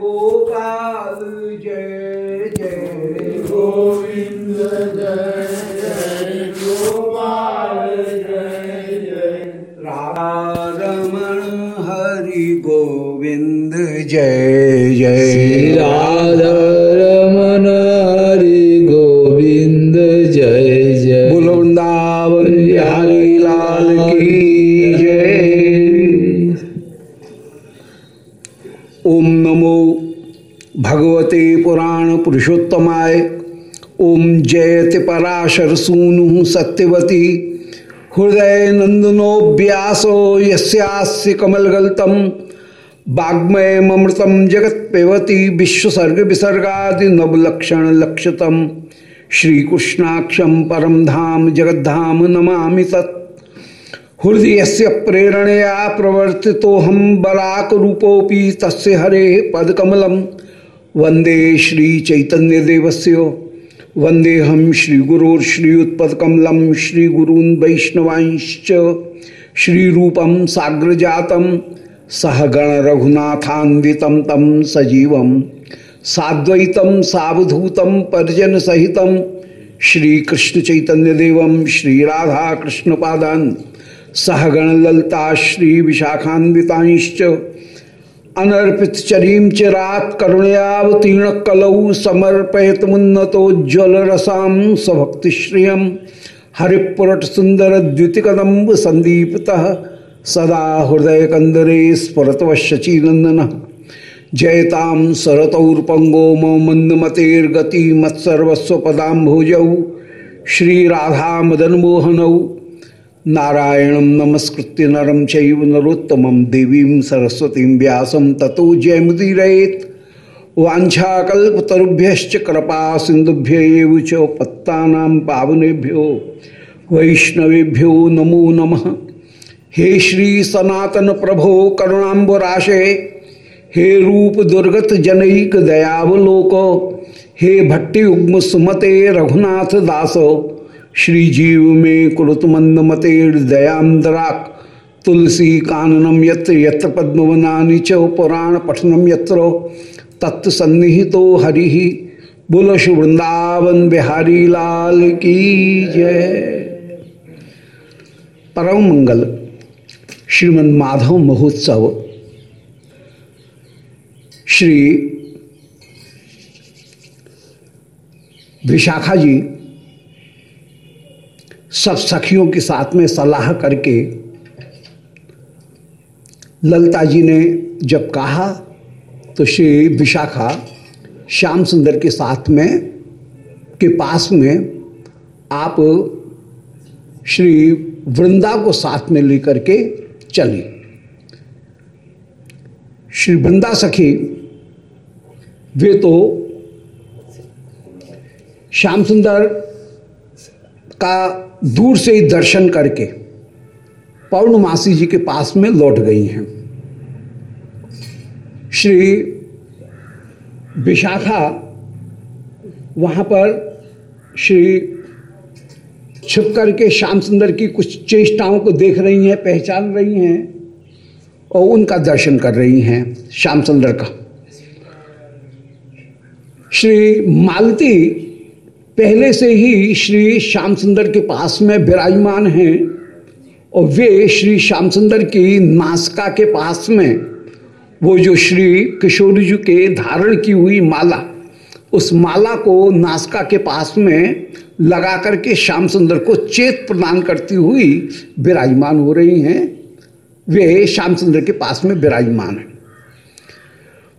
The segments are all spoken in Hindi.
गोपाल जय सूनु सत्यवती। हृदय नंदनो व्यासो यस्यास्य कमलगल्तम। वाग्मय ममृतम जगत पेवती विश्वसर्ग विसर्गादि नवलक्षण लक्षतम। श्रीकृष्णाक्षम परम धाम जगद्धाम नमामि तत्। हृदय से प्रेरणया प्रवर्तितो हम बराक रूपोपि तस्य हरे पदकमलम। वंदे श्री चैतन्य देवस्य वंदे हम श्री गुरोर्श्रीयुत्पदकमलम श्री गुरून् वैष्णवांश्च। श्री रूपम साग्र जातम सहगण रघुनाथान्वितम तम सजीव। साद्वैतम सावधूतम पर्जन सहित श्री कृष्ण चैतन्य देवम श्री राधा कृष्ण पादान ललता श्री विशाखान्विताश्च अनर्पित चरीम चिरात करुणयावतीर्ण कलौ समर्पयत मुन्नतोज्वल रसाम स्वभक्तिश्रियम हरिपुरट सुंदर द्युतिकदम्ब संदीपत सदा हृदय कंदरे स्फुरतवशचीनंदन जयताम सरतौर्पंगो मो मंदमतेर्गति मत्सर्वस्व पदाम्भोजौ श्री राधा मदन मोहनौ नारायण नमस्कृत्य नरम चैव देवीं सरस्वतीं व्यासं ततो जयमुदीरयेत्। वाञ्छाकल्पतरुभ्यश्च कृपा सिन्धुभ्य च पत्तानां पावनेभ्यो, वैष्णवेभ्यो नमो नमः। हे श्री सनातन प्रभो करुणाम्बराशे, हे रूप दुर्गत जनैक दयावलोक, हे भट्टी उग्म सुमते रघुनाथ दासो श्री जीव में कुरुत मंद मते दयांतराक तुलसी काननम यत्र यत्र पद्मवनानि च पुराण पठनम यत्र। तत्सन्निहितो हरि। बोलो श्री वृंदावन बिहारी लाल की जय। परम मंगल। श्रीमन माधव महोत्सव। श्री विशाखा जी सब सखियों के साथ में सलाह करके ललता जी ने जब कहा तो श्री विशाखा श्याम सुंदर के साथ में, के पास में आप श्री वृंदा को साथ में लेकर के चली। श्री वृंदा सखी, वे तो श्याम सुंदर का दूर से ही दर्शन करके पौर्णमासी जी के पास में लौट गई हैं। श्री विशाखा वहाँ पर श्री छिप करके श्याम सुंदर की कुछ चेष्टाओं को देख रही हैं, पहचान रही हैं और उनका दर्शन कर रही हैं श्याम सुंदर का। श्री मालती पहले से ही श्री श्याम सुंदर के पास में विराजमान हैं और वे श्री श्याम सुंदर की नासका के पास में वो जो श्री किशोर जी के धारण की हुई माला, उस माला को नासका के पास में लगा करके श्याम सुंदर को चेत प्रदान करती हुई विराजमान हो रही हैं। वे श्याम सुंदर के पास में विराजमान हैं।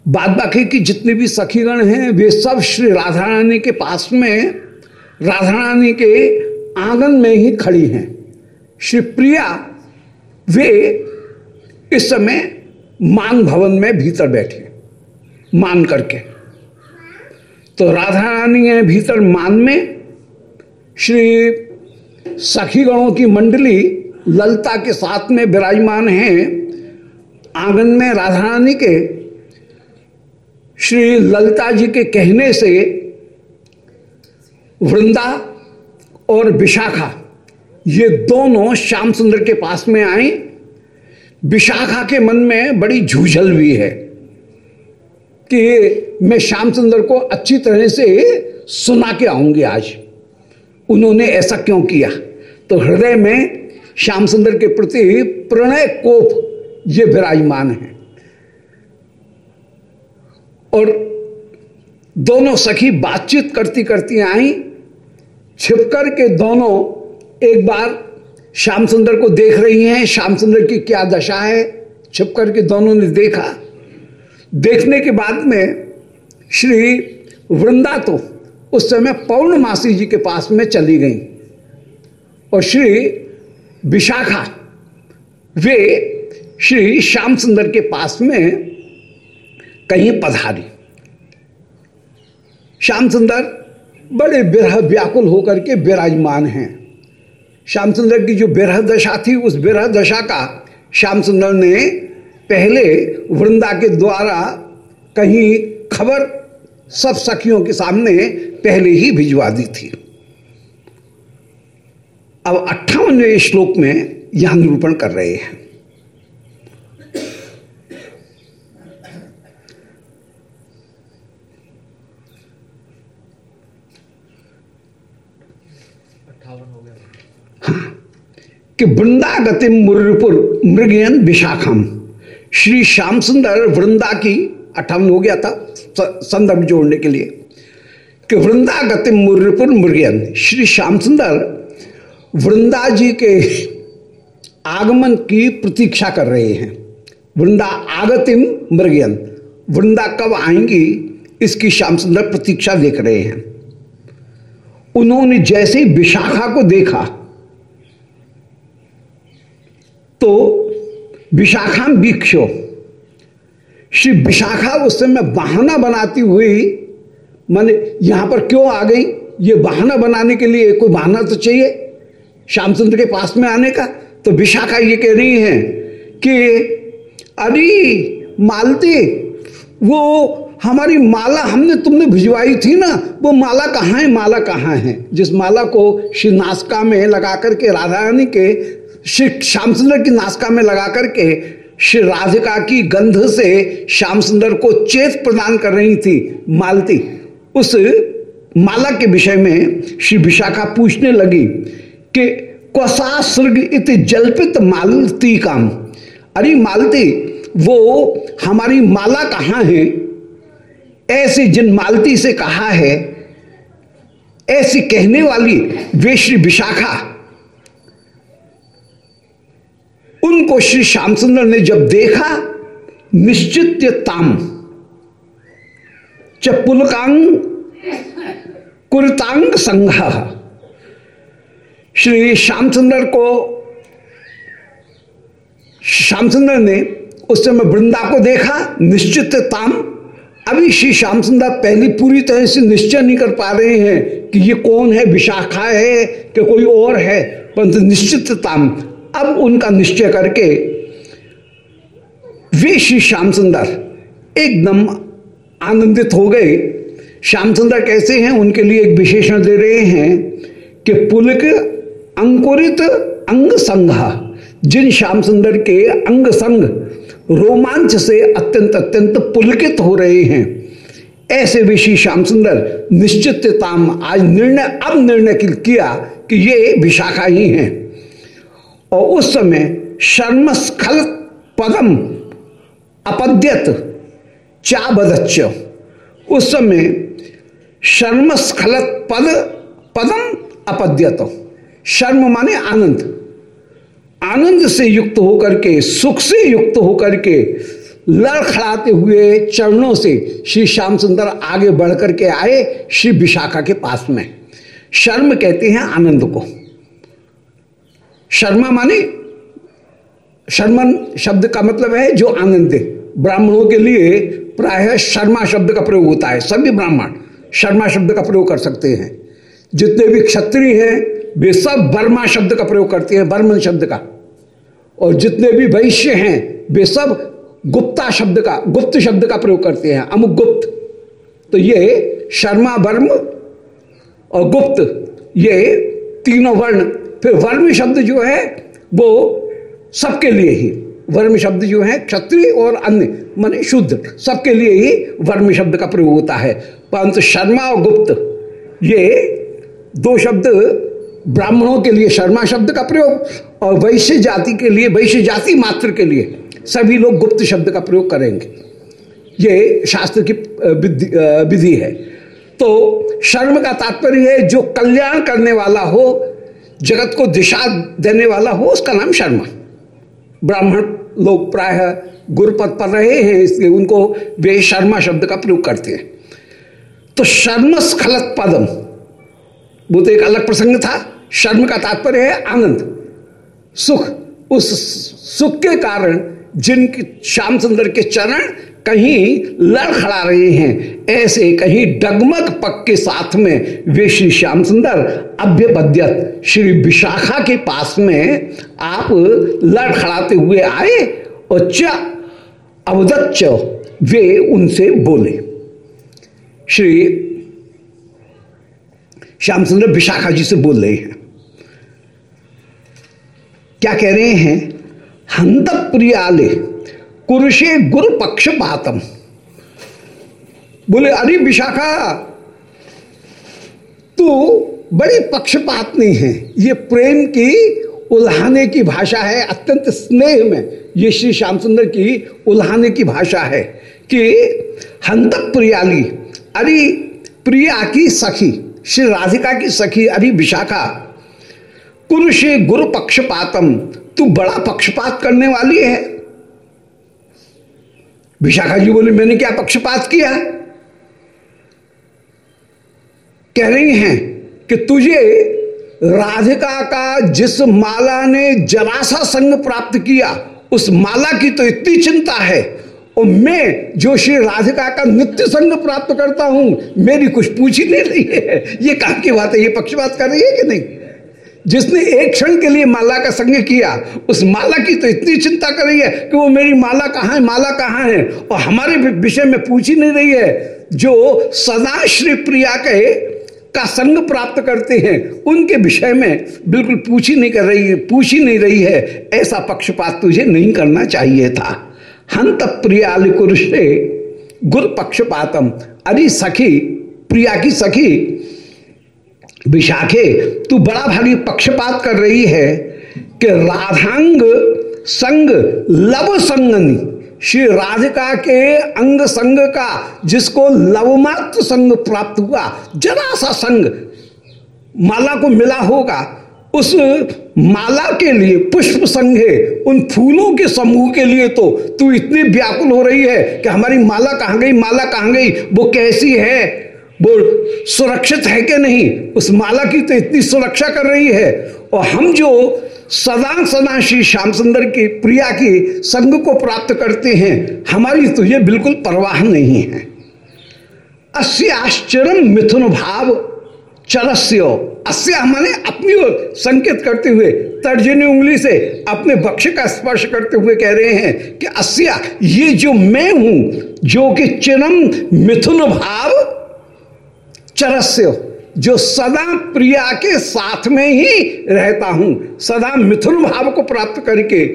बाद बाकी की जितने भी सखीगण हैं, वे सब श्री राधा रानी के पास में राधा रानी के आँगन में ही खड़ी हैं। श्री प्रिया, वे इस समय मान भवन में भीतर बैठे मान करके। तो राधा रानी है भीतर मान में, श्री सखीगणों की मंडली ललता के साथ में विराजमान हैं। आँगन में राधा रानी के श्री ललता जी के कहने से वृंदा और विशाखा, ये दोनों श्याम सुंदर के पास में आई विशाखा के मन में बड़ी झूझल भी है कि मैं श्याम सुंदर को अच्छी तरह से सुना के आऊँगी आज। उन्होंने ऐसा क्यों किया? तो हृदय में श्याम सुंदर के प्रति प्रणय कोप, ये विराजमान है। और दोनों सखी बातचीत करती करती आई। छिपकर के दोनों एक बार श्याम सुंदर को देख रही हैं। श्याम सुंदर की क्या दशा है? छिप करके दोनों ने देखा। देखने के बाद में श्री वृंदा तो उस समय पौर्णमासी जी के पास में चली गई और श्री विशाखा, वे श्री श्याम सुंदर के पास में कहीं पधारी। श्याम सुंदर बड़े बिरह व्याकुल होकर के विराजमान हैं। श्याम सुंदर की जो बिरह दशा थी, उस बिरह दशा का श्याम सुंदर ने पहले वृंदा के द्वारा कहीं खबर सब सखियों के सामने पहले ही भिजवा दी थी। अब अट्ठावनवे श्लोक में यहाँ निरूपण कर रहे हैं। कि वृंदागति मुर्रपुर मृगयन विशाखम। श्री श्याम सुंदर वृंदा की अठावन हो गया था संदर्भ जोड़ने के लिए। कि वृंदागति मुर्रपुर मृगयन श्री श्याम सुंदर वृंदा जी के आगमन की प्रतीक्षा कर रहे हैं। वृंदा आगतिम मृगयन वृंदा कब आएँगी, इसकी श्याम सुंदर प्रतीक्षा देख रहे हैं। उन्होंने जैसे ही विशाखा को देखा तो विशाखा वीक्षो। श्री विशाखा उस समय बहाना बनाती हुई, माने यहाँ पर क्यों आ गई? ये बहाना बनाने के लिए कोई बहाना तो चाहिए श्यामचंद्र के पास में आने का? तो विशाखा ये कह रही है कि, अरे, मालती, वो हमारी माला हमने तुमने भिजवाई थी ना, वो माला कहाँ है? माला कहाँ है? जिस माला को श्री नासका में लगा करके राधा रानी के श्री श्याम सुंदर की नासका में लगा करके श्री राधिका की गंध से श्याम सुंदर को चेत प्रदान कर रही थी मालती। उस माला के विषय में श्री विशाखा पूछने लगी कि, कसा सृग इत जल्पित मालती काम? अरे मालती, वो हमारी माला कहाँ है? ऐसे जिन मालती से कहा है, ऐसी कहने वाली वे श्री विशाखा उनको श्री श्यामचंद्र ने जब देखा निश्चित ताम च कुरतांग संघ। श्री श्यामचंद्र को श्यामचंद्र ने उस समय वृंदा को देखा निश्चित ताम अभी श्री श्याम सुंदर पहली पूरी तरह से निश्चय नहीं कर पा रहे हैं कि ये कौन है, विशाखा है, कि कोई और है, परंतु निश्चित ताम अब उनका निश्चय करके वे श्री श्याम सुंदर एकदम आनंदित हो गए। श्याम सुंदर कैसे हैं? उनके लिए एक विशेषण दे रहे हैं कि पुलक अंकुरित अंग संघ, जिन श्याम सुंदर के अंग संग रोमांच से अत्यंत अत्यंत पुलकित हो रहे हैं, ऐसे श्री श्याम सुंदर निश्चितताम आज निर्णय, अब निर्णय किया कि ये विशाखा ही हैं। और उस समय शर्मस्खल पदम अपद्यत चाबदच्च। उस समय शर्मस्खलत पद, पदम अपद्यत। शर्म माने आनंद। आनंद से युक्त होकर के, सुख से युक्त होकर के, लड़खड़ाते हुए चरणों से श्री श्याम सुंदर आगे बढ़ करके आए श्री विशाखा के पास में। शर्म कहते हैं आनंद को। शर्मा माने? शर्मन शब्द का मतलब है जो आनंद ब्राह्मणों के लिए प्राय शर्मा शब्द का प्रयोग होता है। सभी ब्राह्मण शर्मा शब्द का प्रयोग कर सकते हैं। जितने भी क्षत्रिय हैं, वे सब बर्मा शब्द का प्रयोग करते हैं बर्मन शब्द का। और जितने भी वैश्य हैं, वे सब गुप्ता शब्द का, गुप्त शब्द का प्रयोग करते हैं। अमुक गुप्त। तो ये शर्मा, वर्म और गुप्त, ये तीनों वर्ण फिर वर्म शब्द जो है, वो सबके लिए ही। वर्म शब्द जो है, क्षत्रिय और अन्य, माने शुद्ध, सबके लिए ही वर्म शब्द का प्रयोग होता है। परंतु शर्मा और गुप्त, ये दो शब्द ब्राह्मणों के लिए शर्मा शब्द का प्रयोग और वैश्य जाति के लिए, वैश्य जाति मात्र के लिए सभी लोग गुप्त शब्द का प्रयोग करेंगे। ये शास्त्र की विधि है। तो शर्म का तात्पर्य है, जो कल्याण करने वाला हो जगत को दिशा देने वाला हो, उसका नाम शर्मा। ब्राह्मण लोग प्राय गुरुपद पर रहे हैं, इसलिए उनको वे शर्मा शब्द का प्रयोग करते हैं। तो शर्म स्खलत पदम, वो तो एक अलग प्रसंग था। शर्म का तात्पर्य है आनंद, सुख। उस सुख के कारण जिनके श्याम सुंदर के चरण कहीं लड़खड़ा रहे हैं। ऐसे कहीं डगमग पक के साथ में वे श्री श्याम सुंदर अभ्यपद्यत श्री विशाखा के पास में आप लड़खड़ाते हुए आए और च, अवदच्च, वे उनसे बोले। श्री श्याम सुंदर विशाखा जी से बोल रहे हैं। क्या कह रहे हैं? हंत प्रियाले कुरुषे गुरु पक्षपातम बोले, अरे विशाखा, तू बड़ी पक्षपात नहीं है। ये प्रेम की उल्हाने की भाषा है, अत्यंत स्नेह में। ये श्री श्याम सुंदर की उल्हाने की भाषा है कि हंत प्रियाली अरे प्रिया की सखी, श्री राधिका की सखी, अरे विशाखा, कुरुषे गुरु पक्षपातम तू बड़ा पक्षपात करने वाली है। विशाखा जी बोले, मैंने क्या पक्षपात किया? कह रही हैं कि तुझे राधिका का जिस माला ने जरासा संग प्राप्त किया, उस माला की तो इतनी चिंता है। और मैं जो श्री राधिका का नित्य संग प्राप्त करता हूँ, मेरी कुछ पूछ ही नहीं रही है। ये कहा की बात है? ये पक्षपात कर रही है कि नहीं? जिसने एक क्षण के लिए माला का संग किया, उस माला की तो इतनी चिंता कर रही है कि वो मेरी माला कहाँ है, माला कहाँ है? और हमारे विषय में पूछ ही नहीं रही है। जो सदा श्री प्रिया के का संग प्राप्त करते हैं, उनके विषय में बिल्कुल पूछ ही नहीं कर रही है पूछ ही नहीं रही है। ऐसा पक्षपात तुझे नहीं करना चाहिए था। हंत प्रियाल कुरुषे गुरु पक्षपातम। अरे सखी, प्रिया की सखी विशाखे, तू बड़ा भारी पक्षपात कर रही है कि राधांग संग लव संगनी। श्री राधिका के अंग संग का, जिसको लवमात्र संग प्राप्त हुआ, जरा सा संग माला को मिला होगा। उस माला के लिए पुष्प संघे उन फूलों के समूह के लिए तो तू इतनी व्याकुल हो रही है कि हमारी माला कहाँ गई, माला कहाँ गई, वो कैसी है? वो सुरक्षित है कि नहीं? उस माला की तो इतनी सुरक्षा कर रही है। और हम जो सदा सदा श्री श्याम सुंदर की, प्रिया की संग को प्राप्त करते हैं, हमारी तो ये बिल्कुल परवाह नहीं है। अस्य आश्चर्य मिथुन भाव चरस्य। अस्य हमारे अपनी ओर संकेत करते हुए, तर्जनी उंगली से अपने वक्ष का स्पर्श करते हुए कह रहे हैं कि अस्या, ये जो मैं हूँ, जो कि चिरम मिथुन भाव चरस्य, जो सदा प्रिया के साथ में ही रहता हूँ, सदा मिथुन भाव को प्राप्त करके,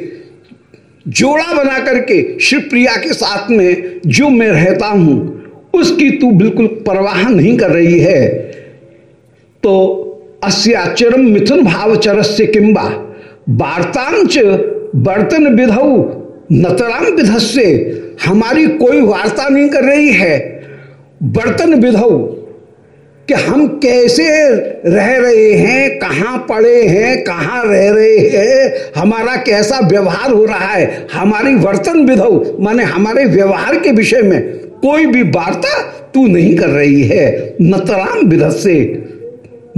जोड़ा बना करके शिव प्रिया के साथ में जो मैं रहता हूँ, उसकी तू बिल्कुल परवाह नहीं कर रही है। तो अस्याचरम मिथुन भाव चरस्य किंबा, वार्तांच बर्तन विधौ नतराम विधस्य, हमारी कोई वार्ता नहीं कर रही है। बर्तन विधौ कि हम कैसे रह रहे हैं, कहाँ पड़े हैं, कहाँ रह रहे हैं, हमारा कैसा व्यवहार हो रहा है, हमारी वर्तन विधौ, माने हमारे व्यवहार के विषय में कोई भी वार्ता तू नहीं कर रही है नतराम विध से,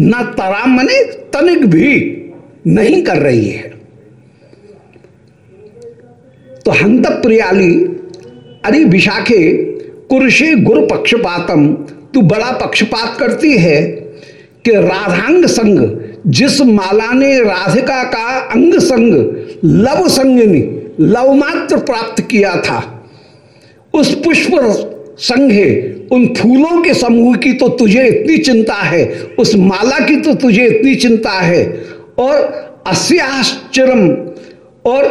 न तराम मने तनिक भी नहीं कर रही है। तो हंत प्रियाली अरे विशाखे, कुरुषे गुरु पक्षपातम तू बड़ा पक्षपात करती है कि राधांग संग, जिस माला ने राधिका का अंग संग, लव संगनी, लव मात्र प्राप्त किया था, उस पुष्प संघे उन फूलों के समूह की तो तुझे इतनी चिंता है, उस माला की तो तुझे इतनी चिंता है, और अस्याश्चरम, और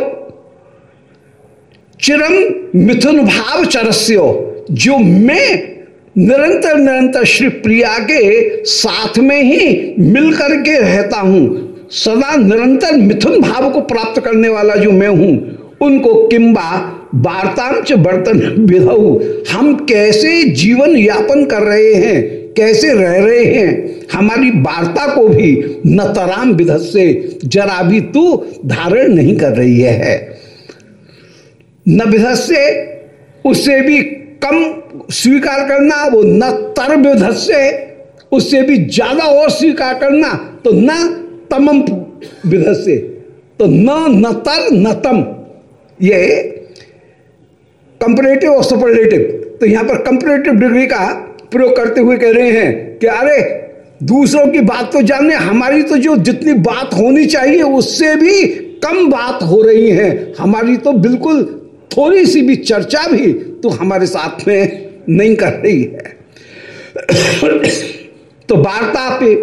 चिरम मिथुन भाव चरस्यो, जो मैं निरंतर निरंतर श्री प्रिया के साथ में ही मिलकर के रहता हूँ। सदा निरंतर मिथुन भाव को प्राप्त करने वाला जो मैं हूँ, उनको किंबा वार्तांच बर्तन विधऊ हम कैसे जीवन यापन कर रहे हैं, कैसे रह रहे हैं, हमारी वार्ता को भी न तराम विधत से जरा भी तू धारण नहीं कर रही है। न विधत से, उससे भी कम स्वीकार करना, वो न तर से उससे भी ज़्यादा और स्वीकार करना तो न तमम विधत से तो न न तर, न तम। ये कंपरेटिव और सुपरलेटिव तो यहाँ पर कंपरेटिव डिग्री का प्रयोग करते हुए कह रहे हैं कि अरे, दूसरों की बात तो जानने, हमारी तो जो जितनी बात होनी चाहिए, उससे भी कम बात हो रही है। हमारी तो बिल्कुल थोड़ी सी भी चर्चा भी तो हमारे साथ में नहीं कर रही है। तो वार्ता पे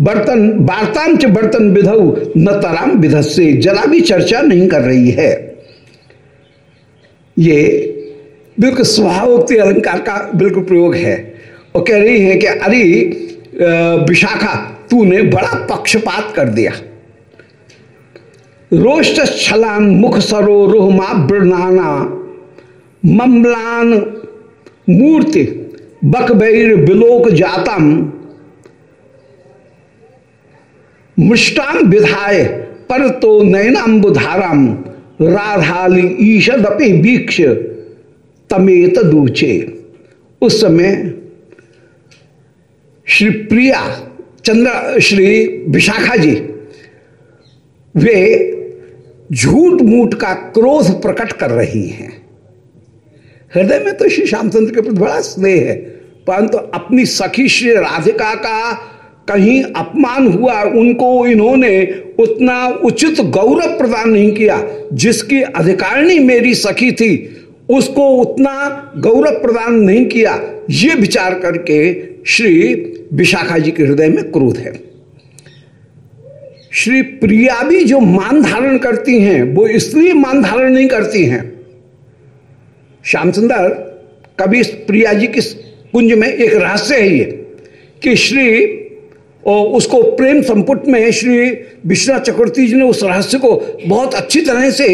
बर्तन वार्तांच बर्तन विधऊ न तराम विधत से जरा भी चर्चा नहीं कर रही है। ये बिल्कुल स्वभावोक्ति अलंकार का बिल्कुल प्रयोग है। और कह रही है कि अरे विशाखा, तूने बड़ा पक्षपात कर दिया। रोष्ट छलान मुख सरो रोहमा बृणाना ममलान मूर्ति बकबैर बिलोक जातम मृष्टाम विधाय पर तो नयनाम्बुधारम राधाली ईशदपि वीक्ष तमेत दूचे। उस समय श्री प्रिया चंद्र, श्री विशाखा जी, वे झूठ मूठ का क्रोध प्रकट कर रही हैं। हृदय में तो श्री श्यामचंद्र के प्रति बड़ा स्नेह है। परंतु अपनी सखी श्री राधिका का कहीं अपमान हुआ, उनको इन्होंने उतना उचित गौरव प्रदान नहीं किया। जिसकी अधिकारिणी मेरी सखी थी, उसको उतना गौरव प्रदान नहीं किया। ये विचार करके श्री विशाखा जी के हृदय में क्रोध है। श्री प्रिया भी जो मान धारण करती हैं, वो इसलिए मान धारण नहीं करती हैं। श्याम सुंदर कभी प्रिया जी की कुंज में एक रहस्य है ये, कि श्री और उसको प्रेम संपुट में श्री विश्वनाथ चक्रवर्ती जी ने उस रहस्य को बहुत अच्छी तरह से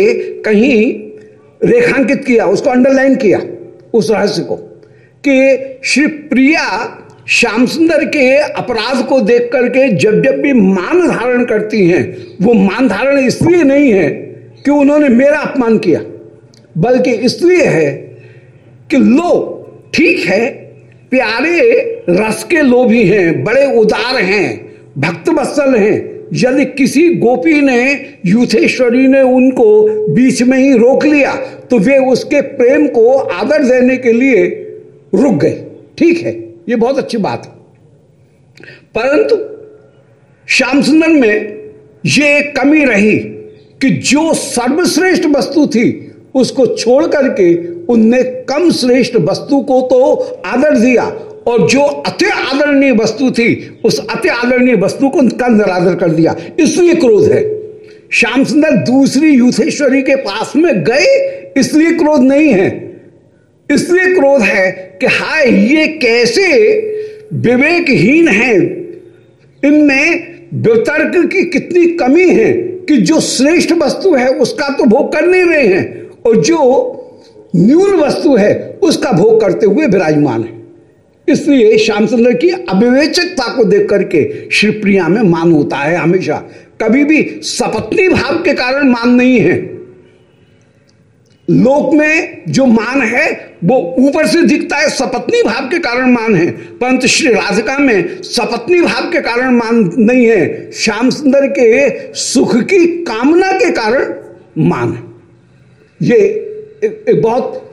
कहीं रेखांकित किया, उसको अंडरलाइन किया, उस रहस्य को, कि श्री प्रिया श्याम सुंदर के अपराध को देख करके जब जब भी मान धारण करती हैं, वो मान धारण इसलिए नहीं है कि उन्होंने मेरा अपमान किया। बल्कि इसलिए है कि लो ठीक है, प्यारे रस के लोभी हैं, बड़े उदार हैं भक्त वत्सल हैं। यदि किसी गोपी ने, यूथेश्वरी ने उनको बीच में ही रोक लिया तो वे उसके प्रेम को आदर देने के लिए रुक गए। ठीक है, ये बहुत अच्छी बात है। परंतु श्याम सुंदर में ये एक कमी रही कि जो सर्वश्रेष्ठ वस्तु थी उसको छोड़ करके उनने कम श्रेष्ठ वस्तु को तो आदर दिया। और जो अति आदरणीय वस्तु थी, उस अति आदरणीय वस्तु को का निरादर कर दिया। इसलिए क्रोध है। श्याम सुंदर दूसरी यूथेश्वरी के पास में गए, इसलिए क्रोध नहीं है। इसलिए क्रोध है कि हाय, ये कैसे विवेकहीन है? इनमें वितर्क की कितनी कमी है कि जो श्रेष्ठ वस्तु है, उसका तो भोग कर नहीं रहे हैं। और जो न्यून वस्तु है, उसका भोग करते हुए विराजमान है। इसलिए श्याम सुंदर की अविवेचकता को देख करके श्री प्रिया में मान होता है हमेशा। कभी भी सपत्नी भाव के कारण मान नहीं है। लोक में जो मान है, वो ऊपर से दिखता है, सपत्नी भाव के कारण मान है। परंतु श्री राधिका में सपत्नी भाव के कारण मान नहीं है। श्याम सुंदर के सुख की कामना के कारण मान है। ये एक, एक बहुत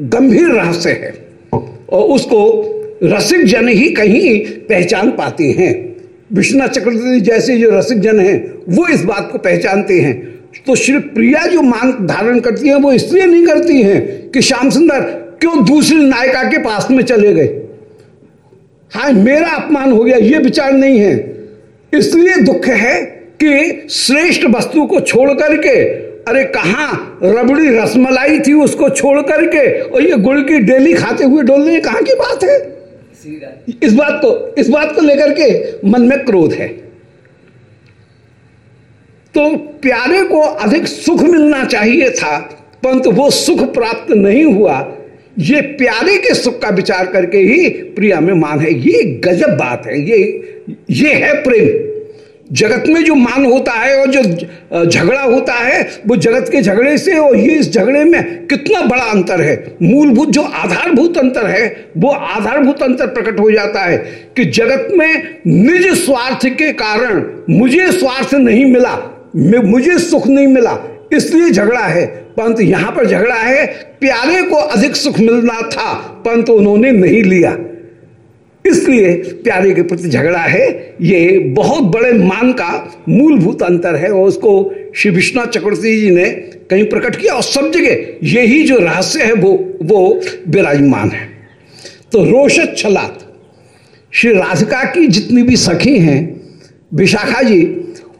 गंभीर रहस्य है और उसको रसिक जन ही कहीं पहचान पाते हैं। विश्वनाथ चक्रवर्ती जैसे जो रसिक जन हैं वो इस बात को पहचानते हैं। तो श्री प्रिया जो मान धारण करती है वो इसलिए नहीं करती हैं कि श्याम सुंदर क्यों दूसरी नायिका के पास में चले गए। हाँ मेरा अपमान हो गया ये विचार नहीं है। इसलिए दुख है कि श्रेष्ठ वस्तु को छोड़ करके अरे कहा? रबड़ी रसमलाई थी उसको छोड़ करके और ये गुड़ की डेली खाते हुए डोलने कहाँ की बात है? इस बात को, इस बात को लेकर के मन में क्रोध है। तो प्यारे को अधिक सुख मिलना चाहिए था, परंतु वो सुख प्राप्त नहीं हुआ। ये प्यारे के सुख का विचार करके ही प्रिया में मान है। ये गजब बात है। ये ये है प्रेम। जगत में जो मान होता है और जो झगड़ा होता है, वो जगत के झगड़े से और ये इस झगड़े में कितना बड़ा अंतर है। मूलभूत जो आधारभूत अंतर है, वो आधारभूत अंतर प्रकट हो जाता है कि जगत में निज स्वार्थ के कारण मुझे स्वार्थ नहीं मिला मुझे सुख नहीं मिला, इसलिए झगड़ा है। परंतु यहाँ पर झगड़ा है, प्यारे को अधिक सुख मिलना था, परंतु उन्होंने नहीं लिया। इसलिए प्यारे के प्रति झगड़ा है। ये बहुत बड़े मान का मूलभूत अंतर है और उसको श्री विश्वनाथ चक्रवर्ती जी ने कहीं प्रकट किया और सब जगह यही जो रहस्य है वो वो विराजमान है। तो रोशत छलात, श्री राधिका की जितनी भी सखी हैं, विशाखा जी,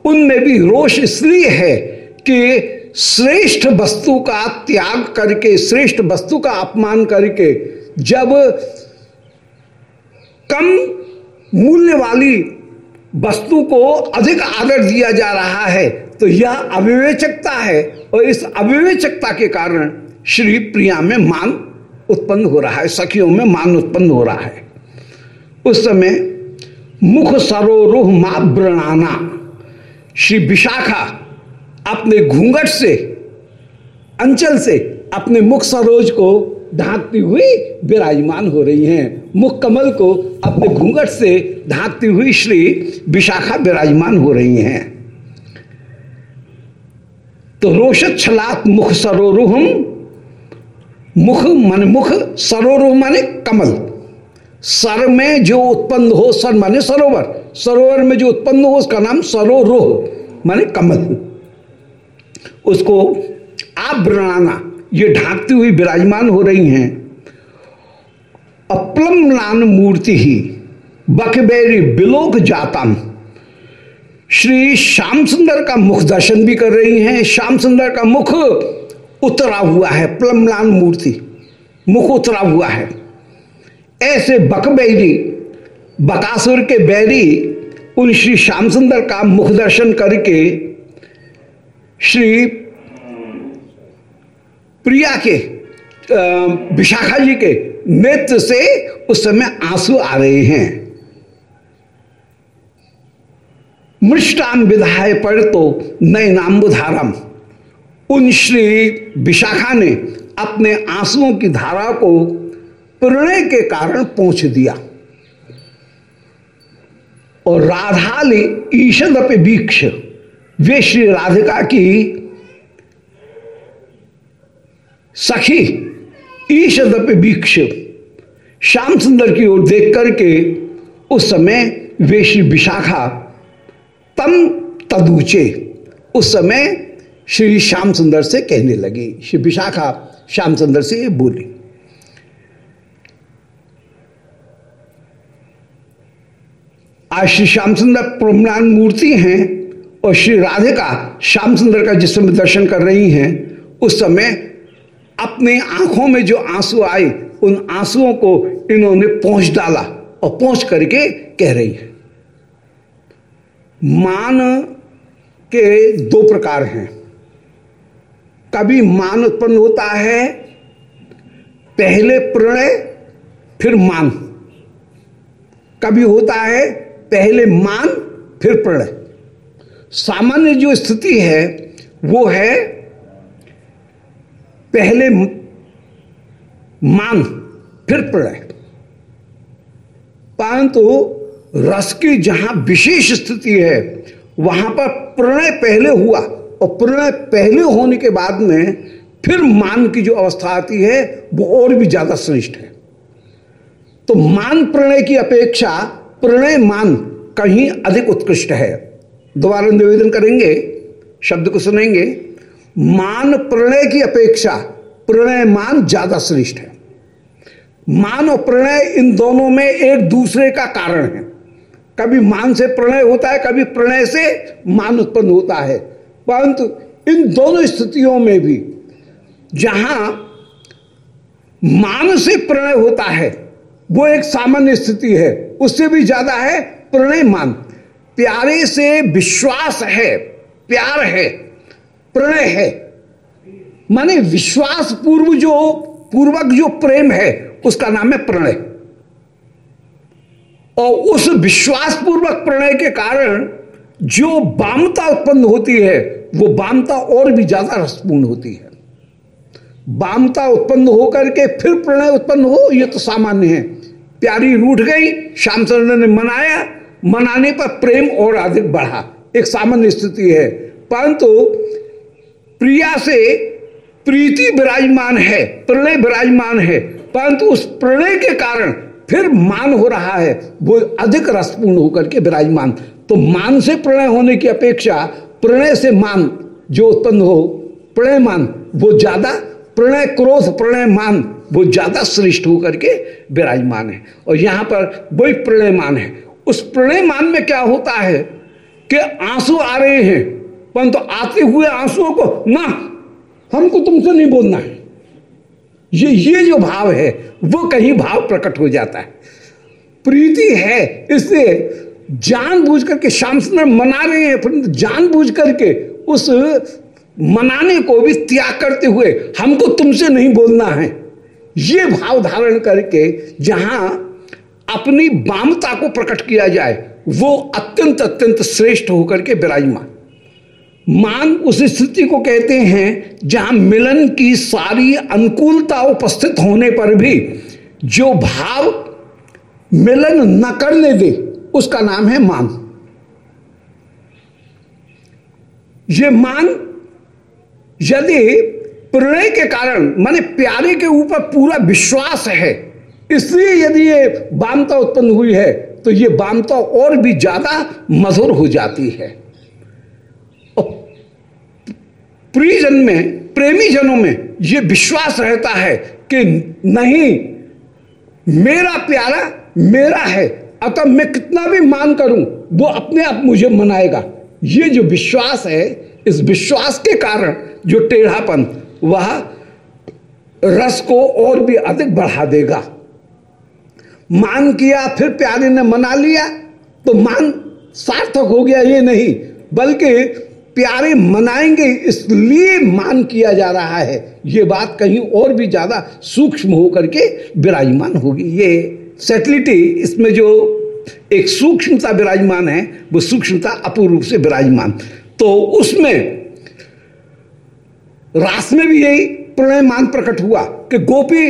उनमें भी रोष इसलिए है कि श्रेष्ठ वस्तु का त्याग करके, श्रेष्ठ वस्तु का अपमान करके जब कम मूल्य वाली वस्तु को अधिक आदर दिया जा रहा है। तो यह अविवेचकता है और इस अविवेचकता के कारण श्री प्रिया में मान उत्पन्न हो रहा है, सखियों में मान उत्पन्न हो रहा है। उस समय मुख सरोरुह मा ब्रणाना श्री विशाखा अपने घूंघट से, अंचल से अपने मुख सरोज को ढांकती हुई विराजमान हो रही हैं। मुख कमल को अपने घूंघट से ढांकती हुई श्री विशाखा विराजमान हो रही हैं। तो रोशत छलात मुख सरोरुहम, मुख मन मुख सरोरुह माने कमल। सर में जो उत्पन्न हो, सर माने सरोवर। सरोवर में जो उत्पन्न हो, उसका नाम सरोरोह माने कमल। उसको आभ्रणाना, ये ढांकती हुई विराजमान हो रही हैं। नान मूर्ति ही, बकबेरी बिलोक जातम। श्री श्याम सुंदर का मुख दर्शन भी कर रही हैं, श्याम सुंदर का मुख उतरा हुआ है प्लमलान मूर्ति, मुख उतरा हुआ है। ऐसे बकबैरी बकासुर के बैरी, उन श्री श्याम सुंदर का मुख दर्शन करके श्री प्रिया के विशाखा जी के नेत्र से उस समय आँसू आ रहे हैं। मृष्टान विधाय पर तो नए नाम बुधारम उन श्री विशाखा ने अपने आंसुओं की धारा को प्रणय के कारण पहुँच दिया। और राधाली ईशद वीक्ष। वे श्री राधिका की सखी ईशदप वीक्ष श्याम सुंदर की ओर देख करके उस समय वे श्री विशाखा, तम तदूचे। उस समय श्री श्याम सुंदर से कहने लगी। श्री विशाखा श्याम सुंदर से बोली, आज श्री श्याम सुंदर प्रमलान मूर्ति हैं और श्री राधिका श्याम सुंदर का जिस समय दर्शन कर रही हैं, उस समय अपने आँखों में जो आँसू आए, उन आंसुओं को इन्होंने पहुँच डाला और पहुँच करके कह रही है। मान के दो प्रकार हैं। कभी मान उत्पन्न होता है, पहले प्रणय, फिर मान। कभी होता है, पहले मान, फिर प्रणय। सामान्य जो स्थिति है, वो है पहले मान फिर प्रलय परंतु रस की जहाँ विशेष स्थिति है, वहाँ पर प्रणय पहले हुआ और प्रणय पहले होने के बाद में फिर मान की जो अवस्था आती है, वो और भी ज़्यादा श्रेष्ठ है। तो मान प्रणय की अपेक्षा प्रणय मान कहीं अधिक उत्कृष्ट है। दोबारा निवेदन करेंगे, शब्द को सुनेंगे। मान प्रणय की अपेक्षा प्रणय मान ज़्यादा श्रेष्ठ है। मान और प्रणय इन दोनों में एक दूसरे का कारण है। कभी मान से प्रणय होता है, कभी प्रणय से मान उत्पन्न होता है। परंतु इन दोनों स्थितियों में भी जहाँ मान से प्रणय होता है, वो एक सामान्य स्थिति है। उससे भी ज़्यादा है प्रणय मान। प्यारे से विश्वास है, प्यार है प्रणय है। माने विश्वास पूर्व जो, पूर्वक जो प्रेम है, उसका नाम है प्रणय। और उस विश्वास पूर्वक प्रणय के कारण जो बामता उत्पन्न होती है, वो बामता और भी ज़्यादा रसपूर्ण होती है। बामता उत्पन्न होकर के फिर प्रणय उत्पन्न हो, ये तो सामान्य है। प्यारी रूठ गई, श्याम चंद्र ने मनाया, मनाने पर प्रेम और अधिक बढ़ा। एक सामान्य स्थिति है। परंतु प्रिया से प्रीति विराजमान है प्रणय विराजमान है, परंतु उस प्रणय के कारण फिर मान हो रहा है, वो अधिक रसपूर्ण होकर के विराजमान। तो मान से प्रणय होने की अपेक्षा प्रणय से मान जो उत्पन्न हो प्रणय मान, वो ज़्यादा प्रणय क्रोध प्रणय मान, वो ज़्यादा श्रेष्ठ होकर के विराजमान है। और यहाँ पर वही प्रणय मान है। उस प्रणय मान में क्या होता है कि आँसू आ रहे हैं परंतु तो आते हुए आंसुओं को, ना, हमको तुमसे नहीं बोलना है। ये ये जो भाव है, वो कहीं भाव प्रकट हो जाता है। प्रीति है इसलिए जानबूझ करके श्याम सुंदर मना रहे हैं, परंतु जानबूझ करके उस मनाने को भी त्याग करते हुए हमको तुमसे नहीं बोलना है। ये भाव धारण करके जहाँ अपनी बामता को प्रकट किया जाए, वो अत्यंत अत्यंत श्रेष्ठ होकर के विराजमान। मान उस स्थिति को कहते हैं जहाँ मिलन की सारी अनुकूलता उपस्थित होने पर भी जो भाव मिलन न करने दे, उसका नाम है मान। ये मान यदि प्रणय के कारण, माने प्यारे के ऊपर पूरा विश्वास है, इसलिए यदि ये बामता उत्पन्न हुई है तो ये बामता और भी ज़्यादा मधुर हो जाती है। प्रियजन में प्रेमी जनों में ये विश्वास रहता है कि नहीं, मेरा प्यारा मेरा है, अतः मैं कितना भी मान करूँ, वो अपने आप मुझे मनाएगा। ये जो विश्वास है, इस विश्वास के कारण जो टेढ़ापन, वह रस को और भी अधिक बढ़ा देगा। मान किया, फिर प्यारे ने मना लिया तो मान सार्थक हो गया ये नहीं, बल्कि प्यारे मनाएँगे, इसलिए मान किया जा रहा है। ये बात कहीं और भी ज़्यादा सूक्ष्म होकर के विराजमान होगी। ये सेटलिटी इसमें जो एक सूक्ष्मता विराजमान है, वो सूक्ष्मता अपूर्व रूप से विराजमान। तो उसमें रास में भी यही प्रणय मान प्रकट हुआ कि गोपी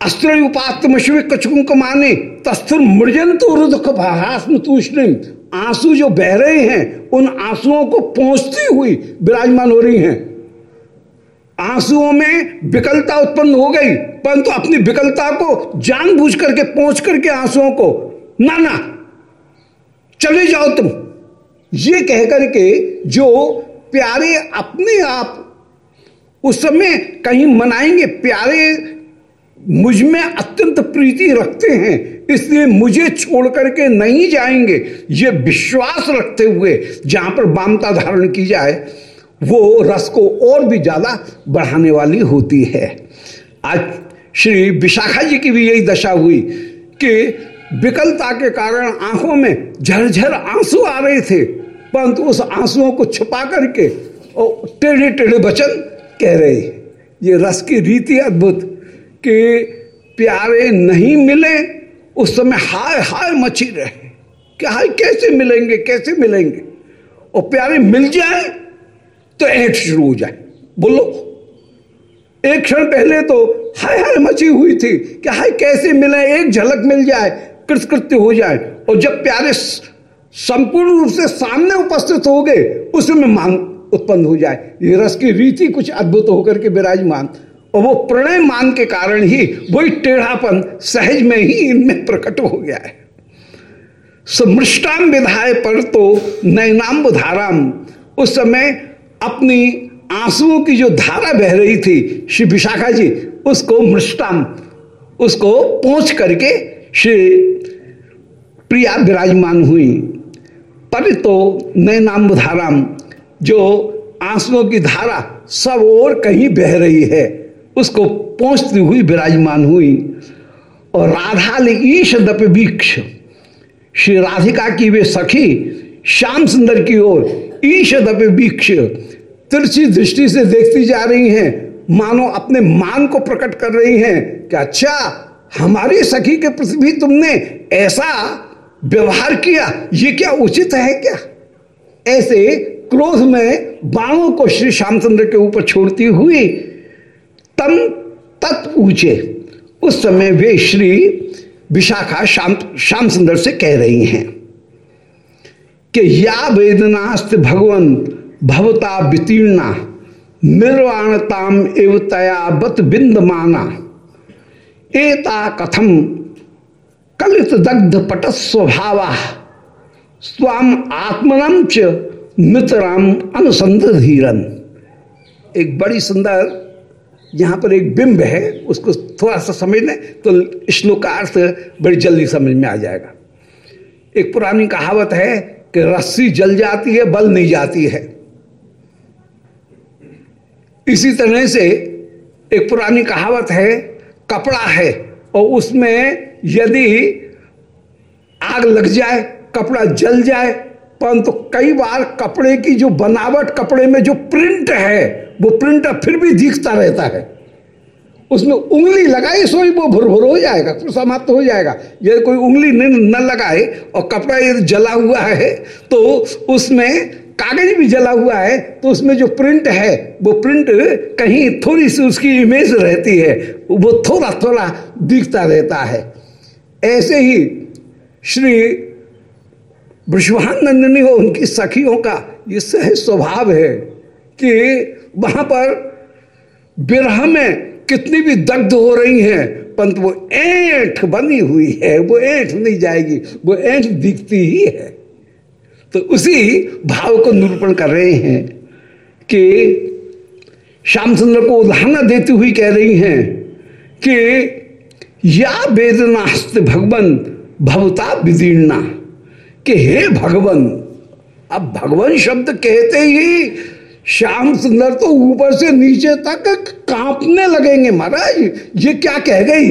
अस्त्र उपात मशविक कछुक माने तस्थिर मृजंतु रुदख भास्म तूष्णिम आँसू जो बह रहे हैं, उन आंसुओं को पहुँचती हुई विराजमान हो रही हैं। आंसुओं में विकलता उत्पन्न हो गई, परंतु अपनी विकलता को जानबूझ करके, पहुँच करके आंसुओं को ना ना चले जाओ तुम। ये कह करके जो प्यारे अपने आप उस समय कहीं मनाएँगे, प्यारे मुझमें अत्यंत प्रीति रखते हैं, इसलिए मुझे छोड़ करके नहीं जाएँगे। ये विश्वास रखते हुए जहाँ पर बामता धारण की जाए, वो रस को और भी ज़्यादा बढ़ाने वाली होती है। आज श्री विशाखा जी की भी यही दशा हुई कि विकलता के कारण आँखों में झरझर आँसू आ रहे थे, परंतु उस आंसुओं को छुपा करके टेढ़े टेढ़े वचन कह रहे ये रस की रीति अद्भुत कि प्यारे नहीं मिले, उस समय हाय हाय मची रहे। कि हाय, कैसे मिलेंगे कैसे मिलेंगे? और प्यारे मिल जाए तो ऐठ शुरू हो जाए। बोलो, एक क्षण पहले तो हाय हाय मची हुई थी कि हाय, कैसे मिले, एक झलक मिल जाए, कृतकृत्य हो जाए। और जब प्यारे संपूर्ण रूप से सामने उपस्थित हो गए उसमें मांग उत्पन्न हो जाए। ये रस की रीति कुछ अद्भुत होकर के विराजमान। और वो प्रणय मान के कारण ही वही टेढ़ापन सहज में ही इनमें प्रकट हो गया है। समृष्टाम विधाय पर तो नैनाम्ब धाराम उस समय अपनी आंसुओं की जो धारा बह रही थी, श्री विशाखा जी, उसको मृष्टाम, उसको पहुँच करके श्री प्रिया विराजमान हुई। पर तो नैनाम्ब धाराम जो आंसुओं की धारा सब और कहीं बह रही है उसको पहुँचती हुई विराजमान हुई। और राधा ईश दप वीक्ष। श्री राधिका की वे सखी श्याम सुंदर की ओर ईश दप वीक्ष। तिरछी दृष्टि से देखती जा रही हैं। मानो अपने मान को प्रकट कर रही हैं कि अच्छा हमारी सखी के प्रति भी तुमने ऐसा व्यवहार किया, ये क्या उचित है क्या? ऐसे क्रोध में बाणों को श्री श्यामचंद्र के ऊपर छोड़ती हुई तम तत् ऊँचे। उस समय वे श्री विशाखा श्याम श्याम सुंदर से कह रही हैं कि या वेदनास्त भगवन भवता वितीर्णा, निर्वाणताम एव तया बत बिंद माना एता कथम कलित दग्ध पट स्वभाव स्वाम आत्मनम च मितराम अनुसंध धीरन एक बड़ी सुंदर यहाँ पर एक बिंब है, उसको थोड़ा सा समझ लें तो श्लोक अर्थ बड़ी जल्दी समझ में आ जाएगा। एक पुरानी कहावत है कि रस्सी जल जाती है, बल नहीं जाती है। इसी तरह से एक पुरानी कहावत है, कपड़ा है, और उसमें यदि आग लग जाए, कपड़ा जल जाए, परंतु तो कई बार कपड़े की जो बनावट, कपड़े में जो प्रिंट है वो प्रिंट फिर भी दिखता रहता है। उसमें उंगली लगाई, सोई, वो भुरभुर हो जाएगा तो समाप्त हो जाएगा। यदि कोई उंगली न लगाए और कपड़ा यदि जला हुआ है तो उसमें कागज़ भी जला हुआ है तो उसमें जो प्रिंट है, वो प्रिंट कहीं थोड़ी सी उसकी इमेज रहती है, वो थोड़ा थोड़ा दिखता रहता है। ऐसे ही श्री विश्वान नंदिनी हो उनकी सखियों का ये सह स्वभाव है कि वहाँ पर विरह में कितनी भी दग्ध हो रही हैं, परंतु वो ऐठ बनी हुई है, वो ऐठ नहीं जाएगी, वो ऐठ दिखती ही है। तो उसी भाव को निरूपण कर रहे हैं कि श्याम सुंदर को उदाहरण देती हुई कह रही हैं कि या वेदनास्त भगवन भवता विदीर्णा, कि हे भगवन, अब भगवान शब्द कहते ही श्याम सुंदर तो ऊपर से नीचे तक कांपने लगेंगे महाराज। ये क्या कह गई?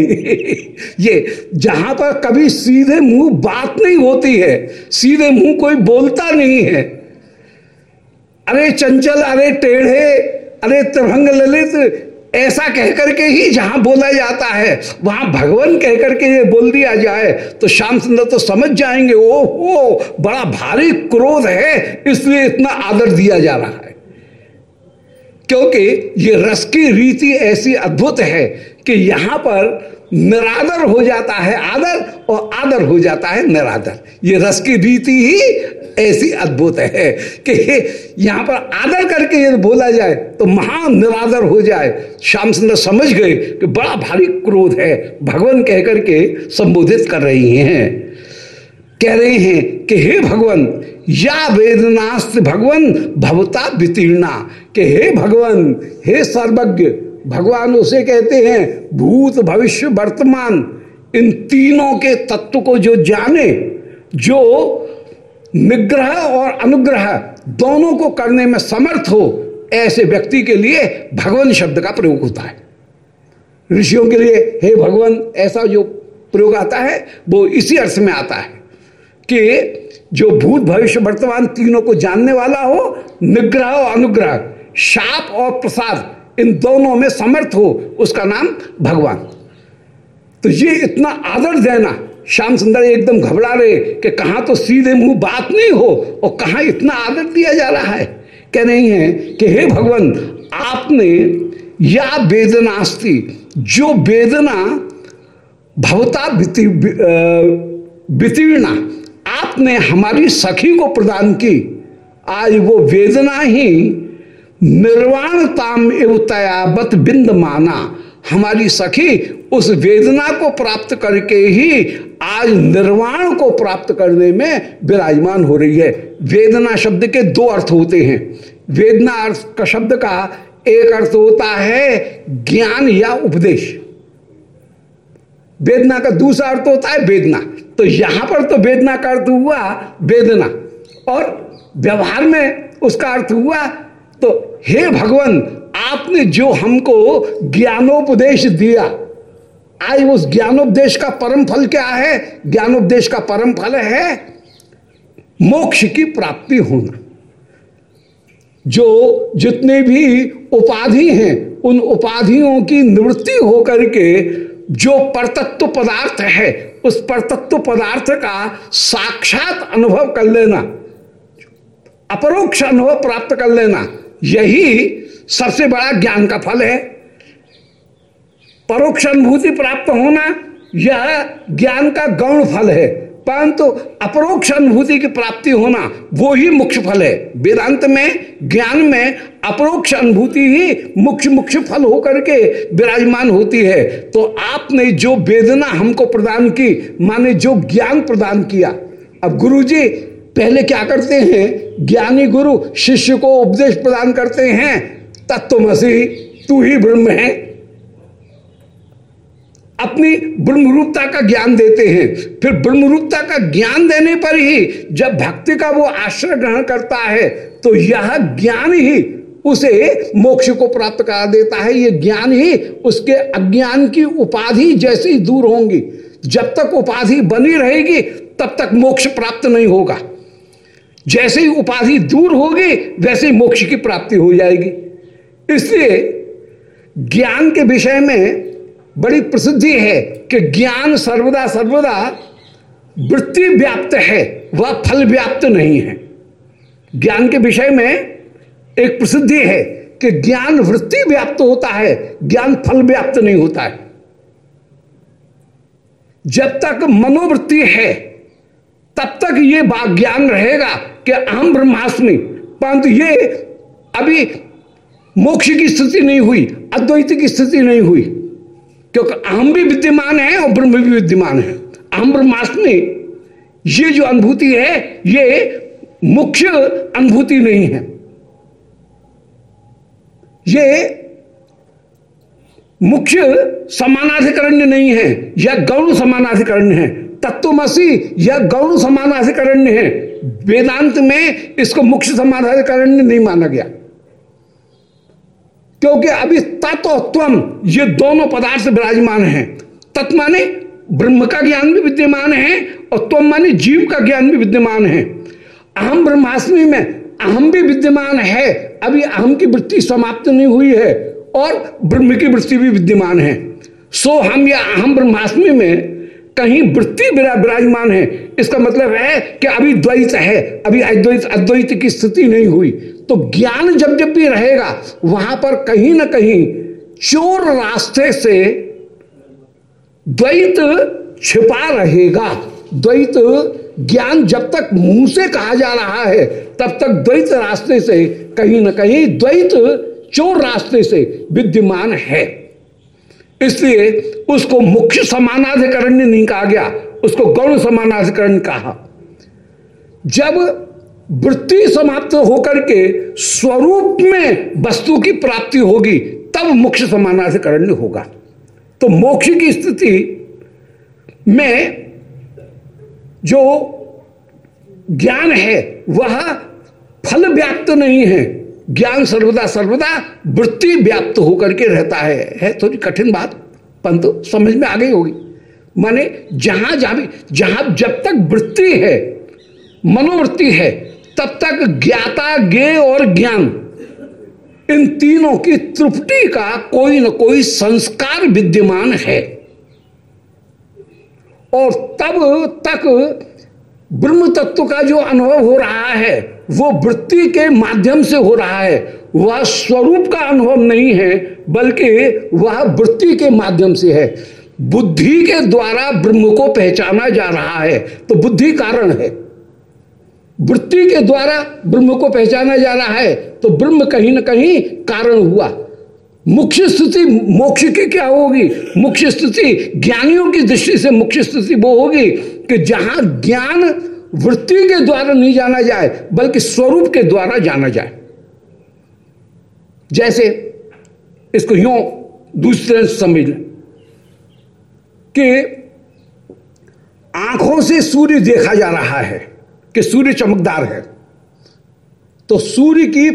ये जहाँ पर कभी सीधे मुँह बात नहीं होती है, सीधे मुँह कोई बोलता नहीं है। अरे चंचल, अरे टेढ़े, अरे त्रिभंग ललित, ऐसा कहकर के ही जहाँ बोला जाता है, वहाँ भगवान कहकर के ये बोल दिया जाए तो श्याम सुंदर तो समझ जाएँगे ओ हो बड़ा भारी क्रोध है, इसलिए इतना आदर दिया जा रहा है। क्योंकि ये रस की रीति ऐसी अद्भुत है कि यहाँ पर निरादर हो जाता है आदर और आदर हो जाता है निरादर। ये रस की रीति ही ऐसी अद्भुत है कि यहाँ पर आदर करके यदि बोला जाए तो महान निरादर हो जाए। श्याम सुंदर समझ गए कि बड़ा भारी क्रोध है, भगवान कह करके संबोधित कर रही हैं। कह रहे हैं कि हे भगवान, या वेदनास्त भगवान, भवता वितीर्णा। कि हे भगवान, हे सर्वज्ञ, भगवान उसे कहते हैं, भूत भविष्य वर्तमान। इन तीनों के तत्व को जो जाने, जो निग्रह और अनुग्रह दोनों को करने में समर्थ हो, ऐसे व्यक्ति के लिए भगवान शब्द का प्रयोग होता है। ऋषियों के लिए, हे भगवान, ऐसा जो प्रयोग आता है, वो इसी अर्थ में आता है। कि जो भूत भविष्य वर्तमान तीनों को जानने वाला हो, निग्रह और अनुग्रह, शाप और प्रसाद, इन दोनों में समर्थ हो, उसका नाम भगवान। तो ये इतना आदर देना, श्याम सुंदर एकदम घबरा रहे कि कहा तो सीधे मुँह बात नहीं हो और कहा इतना आदर दिया जा रहा है। कह रही है कि हे भगवान, आपने या वेदनास्ति जो वेदना भवता वितीर्णा आपने हमारी सखी को प्रदान की। आज वो वेदना ही निर्वाण ताम एवतया बत बिंद माना। हमारी सखी उस वेदना को प्राप्त करके ही आज निर्वाण को प्राप्त करने में विराजमान हो रही है। वेदना शब्द के दो अर्थ होते हैं। वेदना अर्थ का शब्द का एक अर्थ होता है ज्ञान या उपदेश। वेदना का दूसरा अर्थ होता है वेदना। तो यहाँ पर तो वेदना का अर्थ हुआ वेदना। और व्यवहार में उसका अर्थ हुआ तो हे भगवान, आपने जो हमको ज्ञानोपदेश दिया आई उस ज्ञानोपदेश का परम फल क्या है? ज्ञानोपदेश का परम फल है मोक्ष की प्राप्ति होना। जो जितने भी उपाधि हैं, उन उपाधियों की निवृत्ति होकर के जो परतत्व पदार्थ है उस परतत्व पदार्थ का साक्षात अनुभव कर लेना, अपरोक्ष अनुभव प्राप्त कर लेना, यही सबसे बड़ा ज्ञान का फल है। परोक्ष अनुभूति प्राप्त होना, यह ज्ञान का गौण फल है। परंतु अपरोक्ष अनुभूति की प्राप्ति होना, वो ही मुख्य फल है। वेदांत में, ज्ञान में अपरोक्ष अनुभूति ही मुख्य मुख्य फल होकर के विराजमान होती है। तो आपने जो वेदना हमको प्रदान की, माने जो ज्ञान प्रदान किया। अब गुरु जी पहले क्या करते हैं? ज्ञानी गुरु शिष्य को उपदेश प्रदान करते हैं तत्वमसी तू ही ब्रह्म है। अपनी ब्रह्मरूपता का ज्ञान देते हैं। फिर ब्रह्मरूपता का ज्ञान देने पर ही जब भक्ति का वो आश्रय ग्रहण करता है तो यह ज्ञान ही उसे मोक्ष को प्राप्त करा देता है। ये ज्ञान ही उसके अज्ञान की उपाधि जैसे ही दूर होंगी। जब तक उपाधि बनी रहेगी, तब तक मोक्ष प्राप्त नहीं होगा। जैसे ही उपाधि दूर होगी, वैसे ही मोक्ष की प्राप्ति हो जाएगी। इसलिए ज्ञान के विषय में बड़ी प्रसिद्धि है कि ज्ञान सर्वदा सर्वदा वृत्ति व्याप्त है, वह फल व्याप्त नहीं है। ज्ञान के विषय में एक प्रसिद्धि है कि ज्ञान वृत्ति व्याप्त होता है, ज्ञान फल व्याप्त नहीं होता है। जब तक मनोवृत्ति है, तब तक ये बात ज्ञान रहेगा कि अहम ब्रह्मास्मि, परंतु ये अभी मोक्ष की स्थिति नहीं हुई, अद्वैत की स्थिति नहीं हुई। क्योंकि अहम भी विद्यमान है और ब्रह्म भी विद्यमान है। अहम ब्रह्मास्मि, ये जो अनुभूति है, ये मुख्य अनुभूति नहीं है। ये मुख्य समानाधिकरण्य नहीं है यह गौण समानाधिकरण्य है। तत्वमसी यह गौण समानाधिकरण्य है। वेदांत में इसको मुख्य समानाधिकरण्य नहीं माना गया। क्योंकि अभी तत् और तत्व ये दोनों पदार्थ विराजमान हैं। तत्व माने ब्रह्म का ज्ञान भी विद्यमान है और त्वम माने जीव का ज्ञान भी विद्यमान है। अहम ब्रह्मास्मि में अहम भी विद्यमान है, अभी अहम की वृत्ति समाप्त नहीं हुई है और ब्रह्म की वृत्ति भी विद्यमान है। सो हम यह अहम ब्रह्मास्मि में कहीं वृत्ति विराजमान है। इसका मतलब है कि अभी द्वैत है। अभी अद्वैत अद्वैत की स्थिति नहीं हुई। तो ज्ञान जब जब भी रहेगा, वहाँ पर कहीं ना कहीं चोर रास्ते से द्वैत छिपा रहेगा। द्वैत ज्ञान जब तक मुँह से कहा जा रहा है, तब तक द्वैत रास्ते से कहीं ना कहीं द्वैत चोर रास्ते से विद्यमान है। इसलिए उसको मुख्य समानाधिकरण नहीं कहा गया, उसको गौण समानाधिकरण कहा। जब वृत्ति समाप्त होकर के स्वरूप में वस्तु की प्राप्ति होगी, तब मुख्य समानाधिकरण होगा। तो मोक्ष की स्थिति में जो ज्ञान है, वह फल व्याप्त नहीं है। ज्ञान सर्वदा सर्वदा वृत्ति व्याप्त होकर के रहता है। है थोड़ी कठिन बात परंतु समझ में आ गई होगी। माने जहाँ जहाँ भी जहाँ जब तक वृत्ति है, मनोवृत्ति है, तब तक ज्ञाता ज्ञे और ज्ञान, इन तीनों की त्रुटि का कोई न कोई संस्कार विद्यमान है। और तब तक ब्रह्म तत्व का जो अनुभव हो रहा है, वो वृत्ति के माध्यम से हो रहा है। वह स्वरूप का अनुभव नहीं है, बल्कि वह वृत्ति के माध्यम से है। बुद्धि के द्वारा ब्रह्म को पहचाना जा रहा है तो बुद्धि कारण है। वृत्ति के द्वारा ब्रह्म को पहचाना जा रहा है तो ब्रह्म कहीं ना कहीं कारण हुआ। मुख्य स्थिति मोक्ष की क्या होगी? मुख्य स्थिति ज्ञानियों की दृष्टि से मुख्य स्थिति वो होगी। कि जहाँ ज्ञान वृत्ति के द्वारा नहीं जाना जाए, बल्कि स्वरूप के द्वारा जाना जाए। जैसे इसको यूँ दूसरे समझ लें कि आँखों से सूर्य देखा जा रहा है कि सूर्य चमकदार है। तो सूर्य की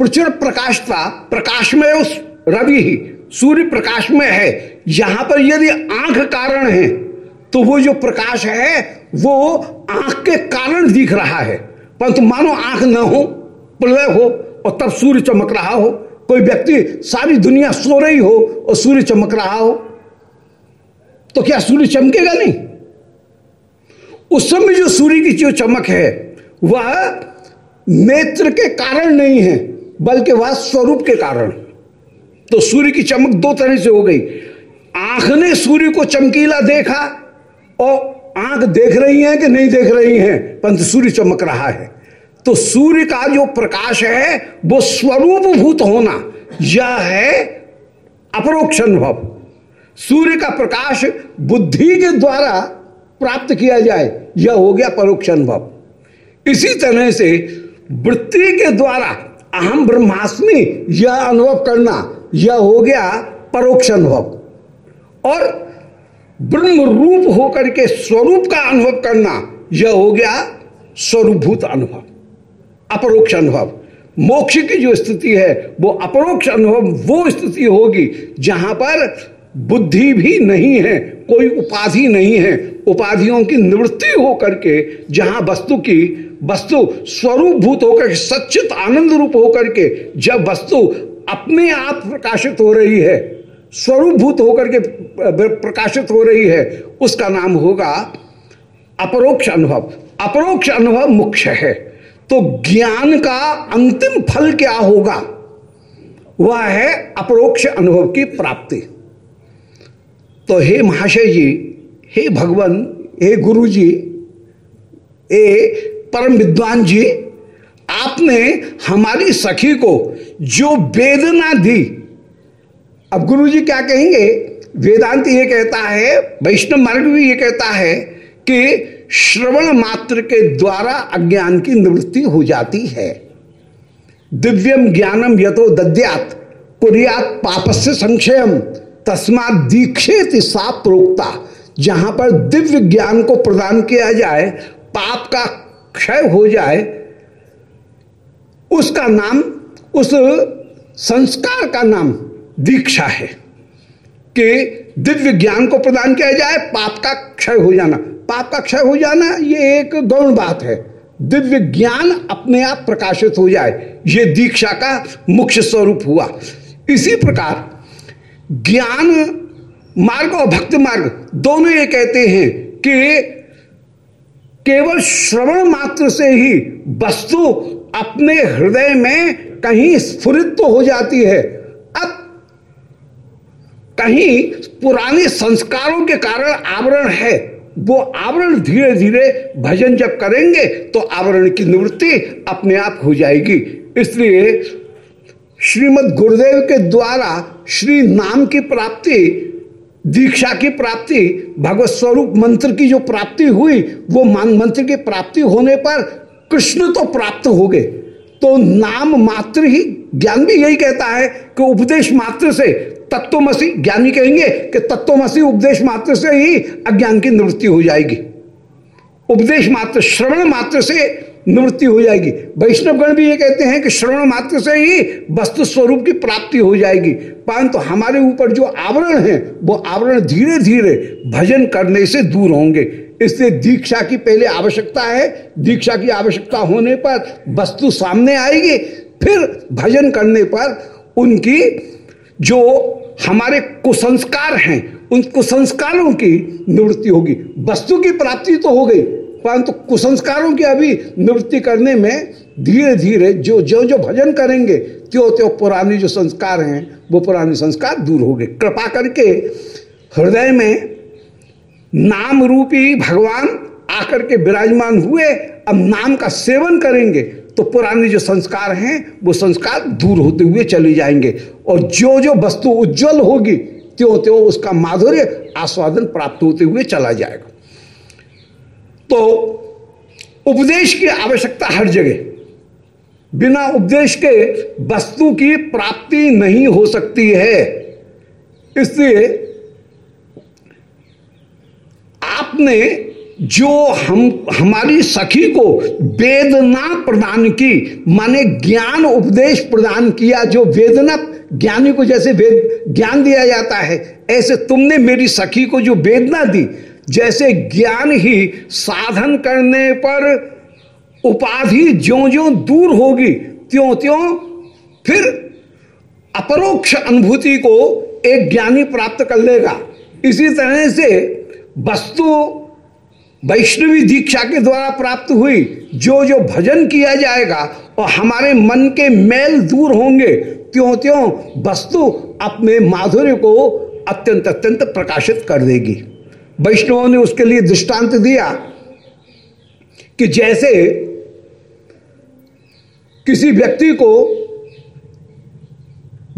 प्रचुर प्रकाशता प्रकाश में उस रवि ही, सूर्य प्रकाश में है। यहाँ पर यदि आँख कारण है तो वो जो प्रकाश है, वो आँख के कारण दिख रहा है। परंतु मानो आँख न हो, प्रलय हो और तब सूर्य चमक रहा हो। कोई व्यक्ति सारी दुनिया सो रही हो और सूर्य चमक रहा हो तो क्या सूर्य चमकेगा नहीं? उस समय जो सूर्य की जो चमक है, वह नेत्र के कारण नहीं है, बल्कि वह स्वरूप के कारण। तो सूर्य की चमक दो तरह से हो गई। आँख ने सूर्य को चमकीला देखा और आँख देख रही है कि नहीं देख रही है? परंतु सूर्य चमक रहा है। तो सूर्य का जो प्रकाश है, वो स्वरूप भूत होना, यह है अपरोक्ष अनुभव। सूर्य का प्रकाश बुद्धि के द्वारा प्राप्त किया जाए, यह हो गया परोक्ष अनुभव। इसी तरह से वृत्ति के द्वारा अहम ब्रह्मास्मि, यह अनुभव करना, यह हो गया परोक्ष अनुभव। और ब्रह्म रूप होकर के स्वरूप का अनुभव करना, यह हो गया स्वरूपभूत अनुभव, अपरोक्ष अनुभव। मोक्ष की जो स्थिति है, वो अपरोक्ष अनुभव, वो स्थिति होगी जहाँ पर बुद्धि भी नहीं है, कोई उपाधि नहीं है। उपाधियों की निवृत्ति होकर के, जहाँ वस्तु की, वस्तु स्वरूप भूत होकर के, सच्चित आनंद रूप होकर के, जब वस्तु अपने आप प्रकाशित हो रही है स्वरूप भूत होकर के प्रकाशित हो रही है। उसका नाम होगा अपरोक्ष अनुभव। अपरोक्ष अनुभव मुख्य है। तो ज्ञान का अंतिम फल क्या होगा? वह है अपरोक्ष अनुभव की प्राप्ति। तो हे महाशय जी, हे भगवान, हे गुरु जी हे परम विद्वान जी, आपने हमारी सखी को जो वेदना दी अब गुरु जी क्या कहेंगे? वेदांत ये कहता है, वैष्णव मार्ग भी ये कहता है कि श्रवण मात्र के द्वारा अज्ञान की निवृत्ति हो जाती है। दिव्यम ज्ञानम यथो दद्यात, कुरियात पापस्य संक्षयम तस्मात दीक्षित सा प्रोक्ता। जहाँ पर दिव्य ज्ञान को प्रदान किया जाए, पाप का क्षय हो जाए, उसका नाम, उस संस्कार का नाम दीक्षा है कि दिव्य ज्ञान को प्रदान किया जाए, पाप का क्षय हो जाना। पाप का क्षय हो जाना, ये एक गौण बात है। दिव्य ज्ञान अपने आप प्रकाशित हो जाए, ये दीक्षा का मुख्य स्वरूप हुआ। इसी प्रकार, ज्ञान मार्ग और भक्ति मार्ग दोनों ये कहते हैं कि केवल श्रवण मात्र से ही वस्तु अपने हृदय में कहीं स्फुरित तो हो जाती है कहीं पुराने संस्कारों के कारण आवरण है, वो आवरण धीरे धीरे भजन जब करेंगे तो आवरण की निवृत्ति अपने आप हो जाएगी। इसलिए श्रीमद गुरुदेव के द्वारा श्री नाम की प्राप्ति, दीक्षा की प्राप्ति, भगवत स्वरूप मंत्र की जो प्राप्ति हुई, वो मान मंत्र की प्राप्ति होने पर कृष्ण तो प्राप्त हो गए। तो नाम मात्र ही, ज्ञान भी यही कहता है कि उपदेश मात्र से तत्वमसी, ज्ञानी कहेंगे कि तत्वमसी उपदेश मात्र से ही अज्ञान की निवृत्ति हो जाएगी। उपदेश मात्र, श्रवण मात्र से निवृत्ति हो जाएगी। वैष्णवगण भी ये कहते हैं कि श्रवण मात्र से ही वस्तु स्वरूप की प्राप्ति हो जाएगी। परंतु हमारे ऊपर जो आवरण है, वो आवरण धीरे धीरे भजन करने से दूर होंगे। इसलिए दीक्षा की पहले आवश्यकता है। दीक्षा की आवश्यकता होने पर वस्तु सामने आएगी। फिर भजन करने पर उनकी जो हमारे कुसंस्कार हैं, उन कुसंस्कारों की निवृत्ति होगी। वस्तु की प्राप्ति तो हो गई, परंतु तो कुसंस्कारों की अभी निवृत्ति करने में धीरे धीरे जो जो जो भजन करेंगे त्यो त्यो पुराने जो संस्कार हैं, वो पुराने संस्कार दूर हो गए। कृपा करके हृदय में नाम रूपी भगवान आकर के विराजमान हुए, अब नाम का सेवन करेंगे। तो पुराने जो संस्कार हैं, वो संस्कार दूर होते हुए चले जाएँगे। और जो जो वस्तु उज्जवल होगी त्यों त्यों उसका माधुर्य, आस्वादन प्राप्त होते हुए चला जाएगा। तो उपदेश की आवश्यकता हर जगह। बिना उपदेश के वस्तु की प्राप्ति नहीं हो सकती है। इसलिए आपने जो हम, हमारी सखी को वेदना प्रदान की, माने ज्ञान उपदेश प्रदान किया, जो वेदना, ज्ञानी को जैसे वेद, ज्ञान दिया जाता है, ऐसे तुमने मेरी सखी को जो वेदना दी, जैसे ज्ञान ही साधन करने पर उपाधि ज्यो ज्यो दूर होगी त्यों त्यों फिर अपरोक्ष अनुभूति को एक ज्ञानी प्राप्त कर लेगा। इसी तरह से वस्तु वैष्णवी दीक्षा के द्वारा प्राप्त हुई जो जो भजन किया जाएगा और हमारे मन के मैल दूर होंगे त्यों त्यों वस्तु अपने माधुर्य को अत्यंत अत्यंत प्रकाशित कर देगी। वैष्णवों ने उसके लिए दृष्टांत दिया कि जैसे किसी व्यक्ति को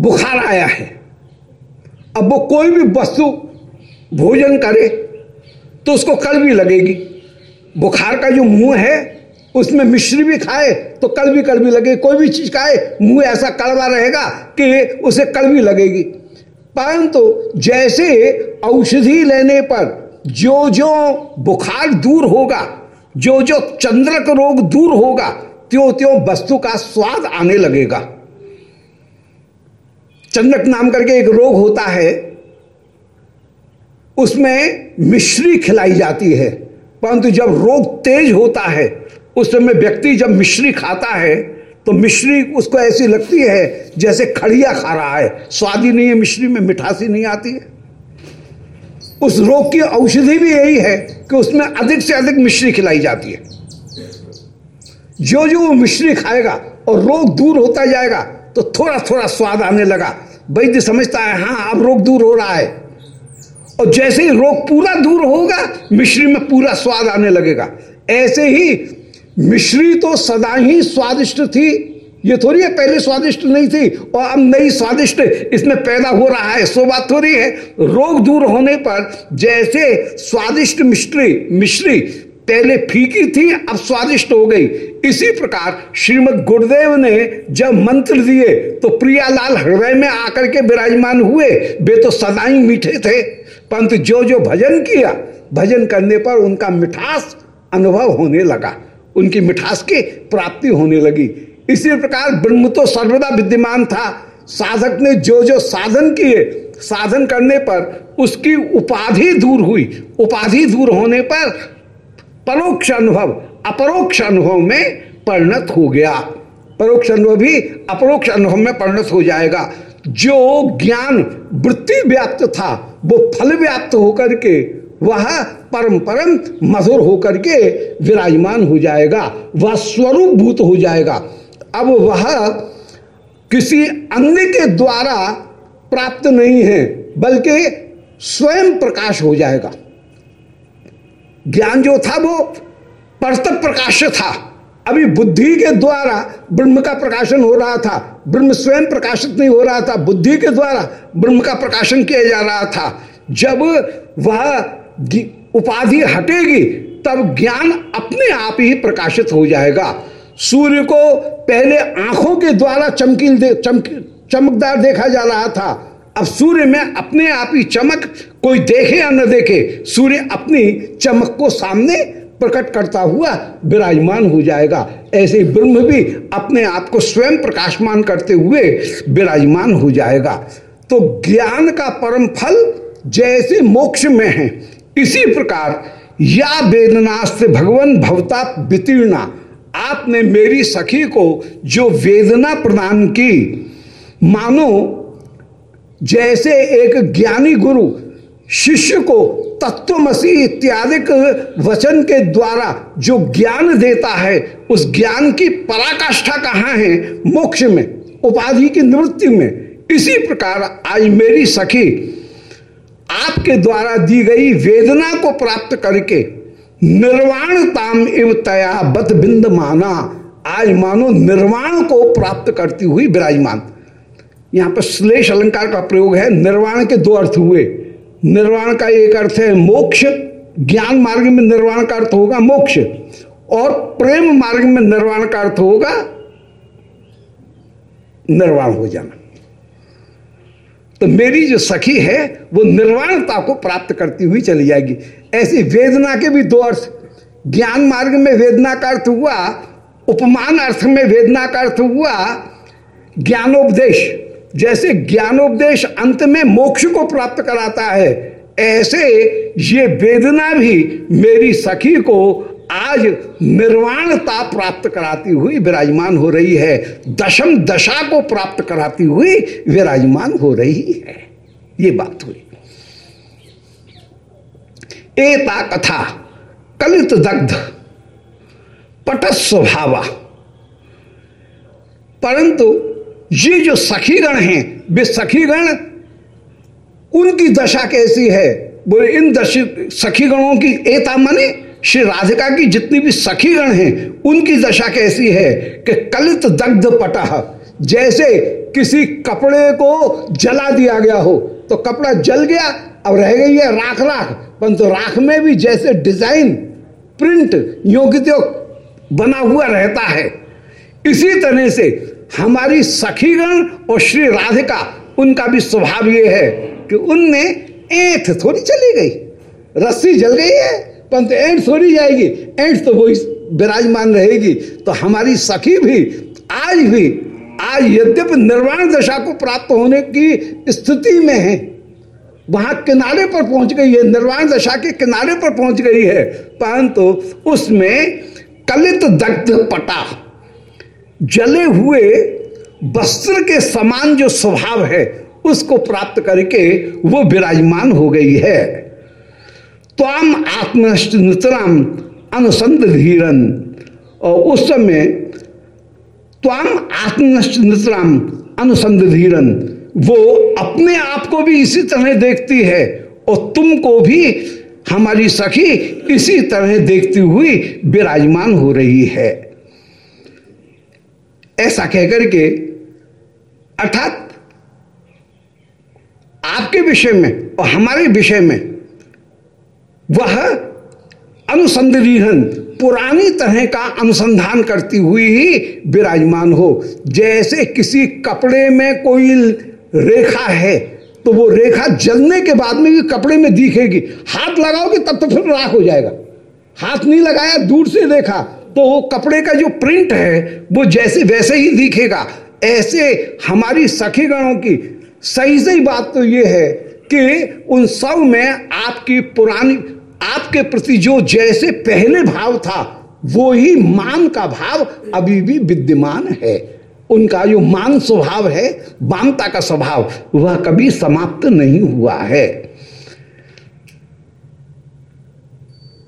बुखार आया है, अब वो कोई भी वस्तु भोजन करे तो उसको कड़वी लगेगी। बुखार का जो मुँह है, उसमें मिश्री भी खाए तो कड़वी कड़वी लगे कोई भी चीज़ खाए, मुँह ऐसा कड़वा रहेगा कि उसे कड़वी लगेगी। परंतु तो जैसे औषधि लेने पर जो जो बुखार दूर होगा जो जो चंद्रक रोग दूर होगा त्यों त्यों वस्तु का स्वाद आने लगेगा। चंद्रक नाम करके एक रोग होता है उसमें मिश्री खिलाई जाती है। परंतु जब रोग तेज होता है, उस समय व्यक्ति जब मिश्री खाता है तो मिश्री उसको ऐसी लगती है जैसे खड़िया खा रहा है। स्वादी नहीं है मिश्री में, मिठासी नहीं आती है। उस रोग की औषधि भी यही है कि उसमें अधिक से अधिक मिश्री खिलाई जाती है। जो जो वो मिश्री खाएगा और रोग दूर होता जाएगा तो थोड़ा थोड़ा स्वाद आने लगा। वैद्य समझता है हाँ अब रोग दूर हो रहा है। और जैसे ही रोग पूरा दूर होगा, मिश्री में पूरा स्वाद आने लगेगा। ऐसे ही मिश्री तो सदा ही स्वादिष्ट थी। ये थोड़ी है, पहले स्वादिष्ट नहीं थी और अब नई स्वादिष्ट इसमें पैदा हो रहा है। सो बात थोड़ी है, रोग दूर होने पर जैसे स्वादिष्ट मिश्री मिश्री पहले फीकी थी, अब स्वादिष्ट हो गई। इसी प्रकार श्रीमद गुरुदेव ने जब मंत्र दिए तो प्रियालाल हृदय में आकर के विराजमान हुए। वे तो सदा ही मीठे थे। परंतु जो जो भजन किया, भजन करने पर उनका मिठास अनुभव होने लगा। उनकी मिठास की प्राप्ति होने लगी। इसी प्रकार ब्रह्म तो सर्वदा विद्यमान था। साधक ने जो जो साधन किए, साधन करने पर उसकी उपाधि दूर हुई। उपाधि दूर होने पर परोक्ष अनुभव, अपरोक्ष अनुभव में परिणत हो गया। परोक्ष अनुभव भी अपरोक्ष अनुभव में परिणत हो जाएगा। जो ज्ञान वृत्ति व्याप्त था वो फल व्याप्त होकर के, वह परम परम मधुर होकर के विराजमान हो जाएगा, वह स्वरूप भूत हो जाएगा। अब वह किसी अन्य के द्वारा प्राप्त नहीं है, बल्कि स्वयं प्रकाश हो जाएगा। ज्ञान जो था वो परत प्रकाश था। अभी बुद्धि के द्वारा ब्रह्म का प्रकाशन हो रहा था ब्रह्म स्वयं प्रकाशित नहीं हो रहा था बुद्धि के द्वारा ब्रह्म का प्रकाशन किया जा रहा था। जब वह उपाधि हटेगी तब ज्ञान अपने आप ही प्रकाशित हो जाएगा। सूर्य को पहले आँखों के द्वारा चमकील दे, चमक चमकदार देखा जा रहा था। अब सूर्य में अपने आप ही चमक कोई देखे या न देखे सूर्य अपनी चमक को सामने प्रकट करता हुआ विराजमान हो जाएगा। ऐसे ब्रह्म भी अपने आप को स्वयं प्रकाशमान करते हुए विराजमान हो जाएगा। तो ज्ञान का परम फल जैसे मोक्ष में है। इसी प्रकार, या वेदनास्त्र भगवान भवता वितीर्णा, आपने मेरी सखी को जो वेदना प्रदान की, मानो जैसे एक ज्ञानी गुरु शिष्य को तत्वमसी इत्यादि वचन के द्वारा जो ज्ञान देता है, उस ज्ञान की पराकाष्ठा कहाँ है? मोक्ष में, उपाधि की निवृत्ति में। इसी प्रकार आज मेरी सखी आपके द्वारा दी गई वेदना को प्राप्त करके निर्वाण ताम इव तया बत बिंद माना, आज मानो निर्वाण को प्राप्त करती हुई विराजमान। यहाँ पर श्लेष अलंकार का प्रयोग है, निर्वाण के दो अर्थ हुए। निर्वाण का एक अर्थ है मोक्ष। ज्ञान मार्ग में निर्वाण का अर्थ होगा मोक्ष। और प्रेम मार्ग में निर्वाण का अर्थ होगा निर्वाण हो जाना। तो मेरी जो सखी है, वो निर्वाणता को प्राप्त करती हुई चली जाएगी। ऐसी वेदना के भी दो अर्थ। ज्ञान मार्ग में वेदना का अर्थ हुआ, उपमान अर्थ में वेदना का अर्थ हुआ, ज्ञानोपदेश। जैसे ज्ञानोपदेश अंत में मोक्ष को प्राप्त कराता है, ऐसे ये वेदना भी मेरी सखी को आज निर्वाणता प्राप्त कराती हुई विराजमान हो रही है। दशम दशा को प्राप्त कराती हुई विराजमान हो रही है। ये बात हुई। एता कथा, कलित दग्ध पट स्वभावा परंतु ये जो सखीगण हैं, वे सखीगण उनकी दशा कैसी है? बोले, इन दश सखीगणों की एता मने श्री राधिका की जितनी भी सखीगण हैं, उनकी दशा कैसी है कि कलित दग्ध पटह, जैसे किसी कपड़े को जला दिया गया हो तो कपड़ा जल गया, अब रह गई है राख राख, परंतु राख में भी जैसे डिज़ाइन, प्रिंट, योग्य तो बना हुआ रहता है। इसी तरह से हमारी सखीगण और श्री राधिका, उनका भी स्वभाव ये है कि उनमें ऐठ थोड़ी चली गई। रस्सी जल गई है परंतु ऐंठ थोड़ी जाएगी। ऐंठ तो वही विराजमान रहेगी। तो हमारी सखी भी आज भी, आज यद्यपि निर्वाण दशा को प्राप्त होने की स्थिति में है, वहाँ किनारे पर पहुँच गई है, निर्वाण दशा के किनारे पर पहुँच गई है, परंतु उसमें कलित दग्ध पटा। जले हुए वस्त्र के समान जो स्वभाव है, उसको प्राप्त करके वो विराजमान हो गई है। त्वाम आत्मनष्ट नितराम अनुसंध धीरन। और उस समय त्वाम आत्मनष्ट नितराम अनुसंध वो अपने आप को भी इसी तरह देखती है और तुमको भी हमारी सखी इसी तरह देखती हुई विराजमान हो रही है। ऐसा कहकर के, अर्थात आपके विषय में और हमारे विषय में, वह अनुसंधन, पुरानी तरह का अनुसंधान करती हुई ही विराजमान हो। जैसे किसी कपड़े में कोई रेखा है तो वो रेखा जलने के बाद में भी कपड़े में दिखेगी। हाथ लगाओगे तब तो फिर राख हो जाएगा। हाथ नहीं लगाया, दूर से देखा तो वो कपड़े का जो प्रिंट है, वो जैसे वैसे ही दिखेगा। ऐसे हमारी सखी गणों की सही सही बात तो ये है कि उन सब में आपकी पुरानी, आपके प्रति जो जैसे पहले भाव था, वो ही मान का भाव अभी भी विद्यमान है। उनका जो मान स्वभाव है मानता का स्वभाव, वह कभी समाप्त नहीं हुआ है।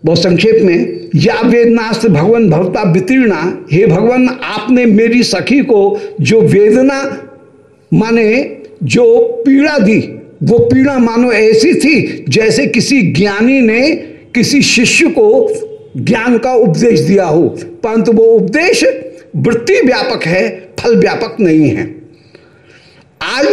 बहुत संक्षेप में, या वेदनास्त्र भगवान भवता वितीर्णा, हे भगवान, आपने मेरी सखी को जो वेदना माने, जो पीड़ा दी, वो पीड़ा मानो ऐसी थी जैसे किसी ज्ञानी ने किसी शिष्य को ज्ञान का उपदेश दिया हो। परंतु वो उपदेश वृत्ति व्यापक है, फल व्यापक नहीं है। आज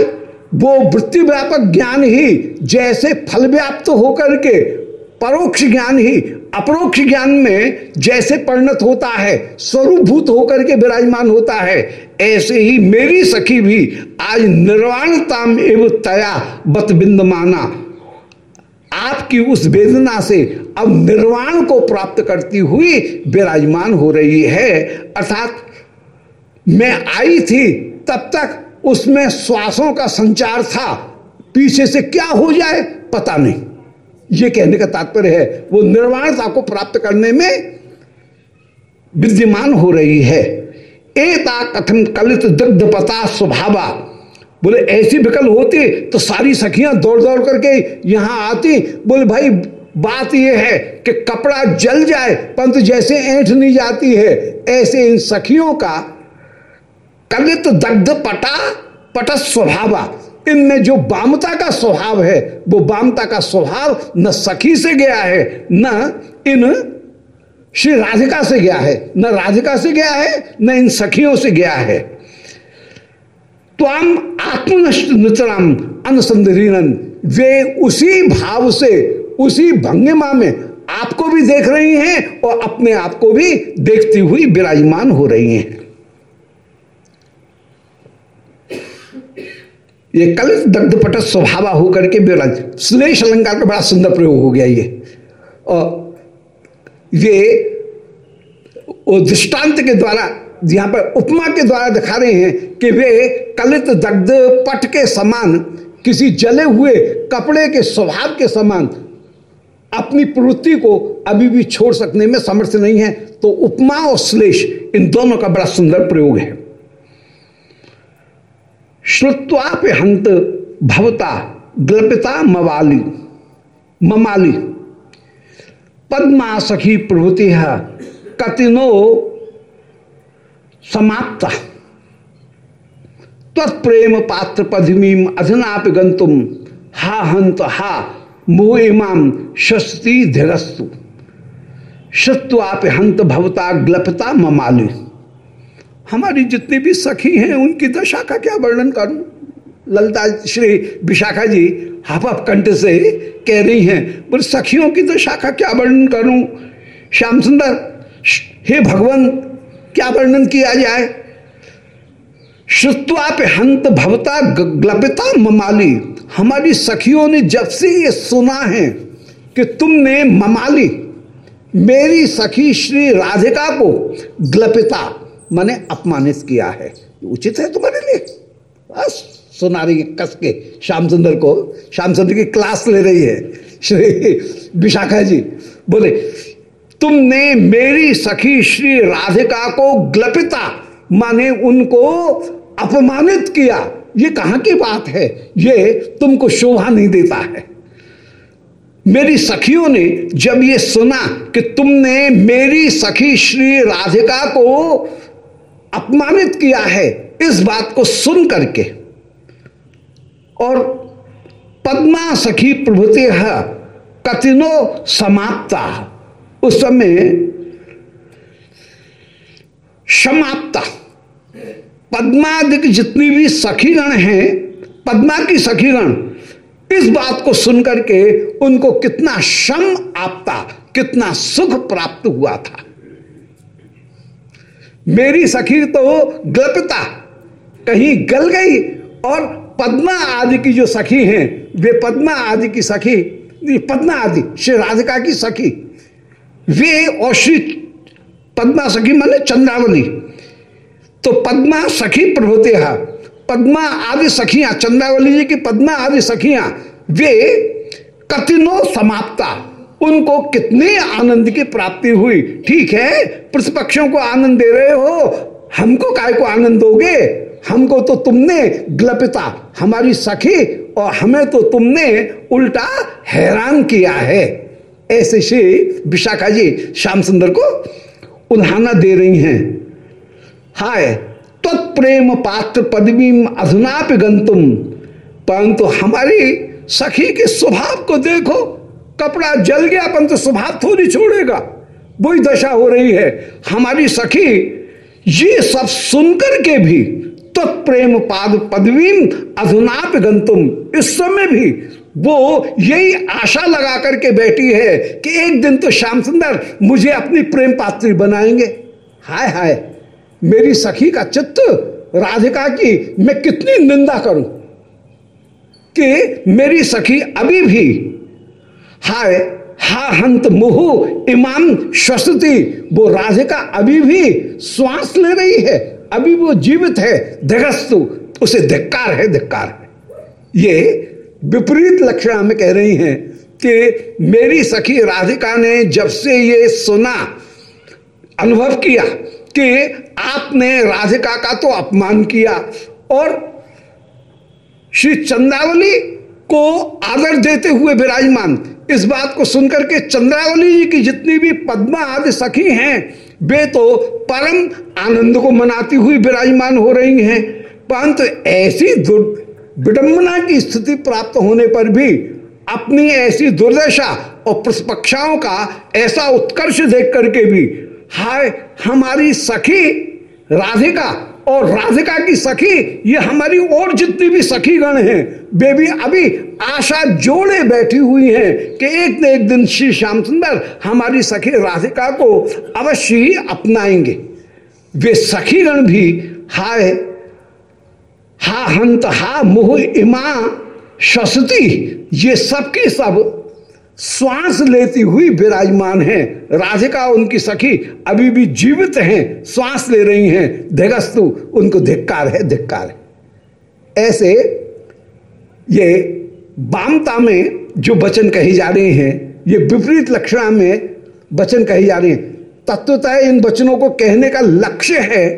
वो वृत्ति व्यापक ज्ञान ही जैसे फल व्याप्त होकर के परोक्ष ज्ञान ही, अपरोक्ष ज्ञान में जैसे परिणत होता है, स्वरूपभूत होकर के विराजमान होता है, ऐसे ही मेरी सखी भी आज निर्वाणता एवं तया बत बिंद माना आपकी उस वेदना से अब निर्वाण को प्राप्त करती हुई विराजमान हो रही है, अर्थात मैं आई थी, तब तक उसमें श्वासों का संचार था, पीछे से क्या हो जाए, पता नहीं। ये कहने का तात्पर्य है, वो निर्वाणता को प्राप्त करने में विद्यमान हो रही है। एता कथन कलित दग्ध पता स्वभावा। बोले, ऐसी विकल होती तो सारी सखियाँ दौड़ दौड़ करके यहाँ आती। बोले, भाई, बात यह है कि कपड़ा जल जाए परंतु जैसे ऐठ नहीं जाती है। ऐसे इन सखियों का कलित दग्ध पटा पट स्वभावा। इनमें जो बामता का स्वभाव है, वो बामता का स्वभाव न सखी से गया है, न इन श्री राधिका से गया है, न राधिका से गया है, न इन सखियों से गया है। त्वाम आत्मनष्ट नितराम अनुसंधीन वे उसी भाव से, उसी भंगिमा में आपको भी देख रही हैं और अपने आप को भी देखती हुई विराजमान हो रही हैं। ये कल दग्धपट स्वभाव होकर के विराज श्लेष अलंकार का बड़ा सुंदर प्रयोग हो गया ये। और ये वो दृष्टांत के द्वारा, यहाँ पर उपमा के द्वारा दिखा रहे हैं कि वे कलित दग्ध पट के समान, किसी जले हुए कपड़े के स्वभाव के समान, अपनी प्रवृत्ति को अभी भी छोड़ सकने में समर्थ नहीं है। तो उपमा और श्लेष इन दोनों का बड़ा सुंदर प्रयोग है। श्रुत्वाप हंत भवता ग्लपिता मवाली, ममाली। पद्मा सखी प्रभुति कतिनो समाप्ता। तत्प्रेम पात्र पदमीम अधनाप गंतुम हा हंत हा मोह शस्ती धीरस्तु। शत्रुआप हंत भवता, ग्लपता ममाली। हमारी जितनी भी सखी हैं, उनकी दशा का क्या वर्णन करूँ? ललता श्री विशाखा जी हाफ़ हाफ़ कंठ से कह रही हैं, पर सखियों की दशा का क्या वर्णन करूँ? श्याम सुंदर हे भगवान, क्या वर्णन किया जाए? श्रुत्वाप हंत भवता ग्लपिता ममाली। हमारी सखियों ने जब से ये सुना है कि तुमने ममाली, मेरी सखी श्री राधिका को ग्लपिता माने अपमानित किया है। उचित है तुम्हारे लिए? बस सुना रही है कस के श्याम सुंदर को श्याम सुंदर की क्लास ले रही है। श्री विशाखा जी, बोले, तुमने मेरी सखी श्री राधिका को ग्लपिता, माने उनको अपमानित किया। ये कहाँ की बात है? ये तुमको शोभा नहीं देता है। मेरी सखियों ने जब ये सुना कि तुमने मेरी सखी श्री राधिका को अपमानित किया है इस बात को सुन करके। और पद्मा सखी प्रभुति कतिनो समाप्ता। उस समय समाप्ता। पद्मादिक जितनी भी सखीगण हैं, पद्मा की सखीगण, इस बात को सुनकर के उनको कितना शम आपता, कितना सुख प्राप्त हुआ था। मेरी सखी तो गलपता कहीं गल गई और पद्मा आदि की जो सखी हैं, वे पद्मा आदि की सखी पद्मा आदि, श्री राधिका की सखी, वे और श्री पद्मा सखी माने चंद्रावली। तो पद्मा सखी प्रभुते पद्मा आदि सखियाँ, चंद्रावली जी की पद्मा आदि सखियाँ, वे कतिनो समाप्ता। उनको कितने आनंद की प्राप्ति हुई। ठीक है? प्रतिपक्षों को आनंद दे रहे हो। हमको काय को आनंद दोगे? हमको तो तुमने ग्लपिता, हमारी सखी, और हमें तो तुमने उल्टा हैरान किया है। ऐसे श्री विशाखा जी, श्याम सुंदर को उल्हाना दे रही हैं। हाय, तत्प्रेम पात्र पदवी अधुनाप गंतुम परंतु हमारी सखी के स्वभाव को देखो। कपड़ा जल गया परंतु स्वभाव थोड़ी छोड़ेगा। वही दशा हो रही है। हमारी सखी, ये सब सुनकर के भी तत्प्रेम पाद पदवीम अधुनाप गंतुम, इस समय भी वो यही आशा लगा करके बैठी है कि एक दिन तो श्याम सुंदर मुझे अपनी प्रेम पात्री बनाएँगे। हाय हाय, मेरी सखी का चित्त राधिका की मैं कितनी निंदा करूँ कि मेरी सखी अभी भी हाय हा हंत मुहु, इमाम श्वसती वो राधिका अभी भी श्वास ले रही है, अभी वो जीवित है धिगस्तु उसे धिक्कार है धिक्कार है। ये विपरीत लक्षण में कह रही हैं कि मेरी सखी राधिका ने जब से ये सुना, अनुभव किया कि आपने राधिका का तो अपमान किया और श्री चंद्रावली को आदर देते हुए विराजमान इस बात को सुनकर के चंद्रावली जी की जितनी भी पद्मा आदि सखी हैं, वे तो परम आनंद को मनाती हुई विराजमान हो रही हैं। परंतु ऐसी विडंबना की स्थिति प्राप्त होने पर भी अपनी ऐसी दुर्दशा और प्रतिपक्षाओं का ऐसा उत्कर्ष देख करके भी, हाय, हमारी सखी राधिका और राधिका की सखी, ये हमारी और जितनी भी सखी गण हैं, वे भी अभी आशा जोड़े बैठी हुई हैं कि एक न एक दिन श्री श्याम सुंदर हमारी सखी राधिका को अवश्य ही अपनाएँगे। वे सखी गण भी, हाय, हा हंत, हा मोह, इमा शसती ये सब की सब श्वास लेती हुई विराजमान है। राधिका उनकी सखी अभी भी जीवित हैं, श्वास ले रही हैं। धिगस्तु उनको धिक्कार है धिक्कार है। ऐसे ये बामता में जो वचन कहे जा रहे हैं, ये विपरीत लक्षणा में वचन कहे जा रहे हैं। तत्वतः इन वचनों को कहने का लक्ष्य है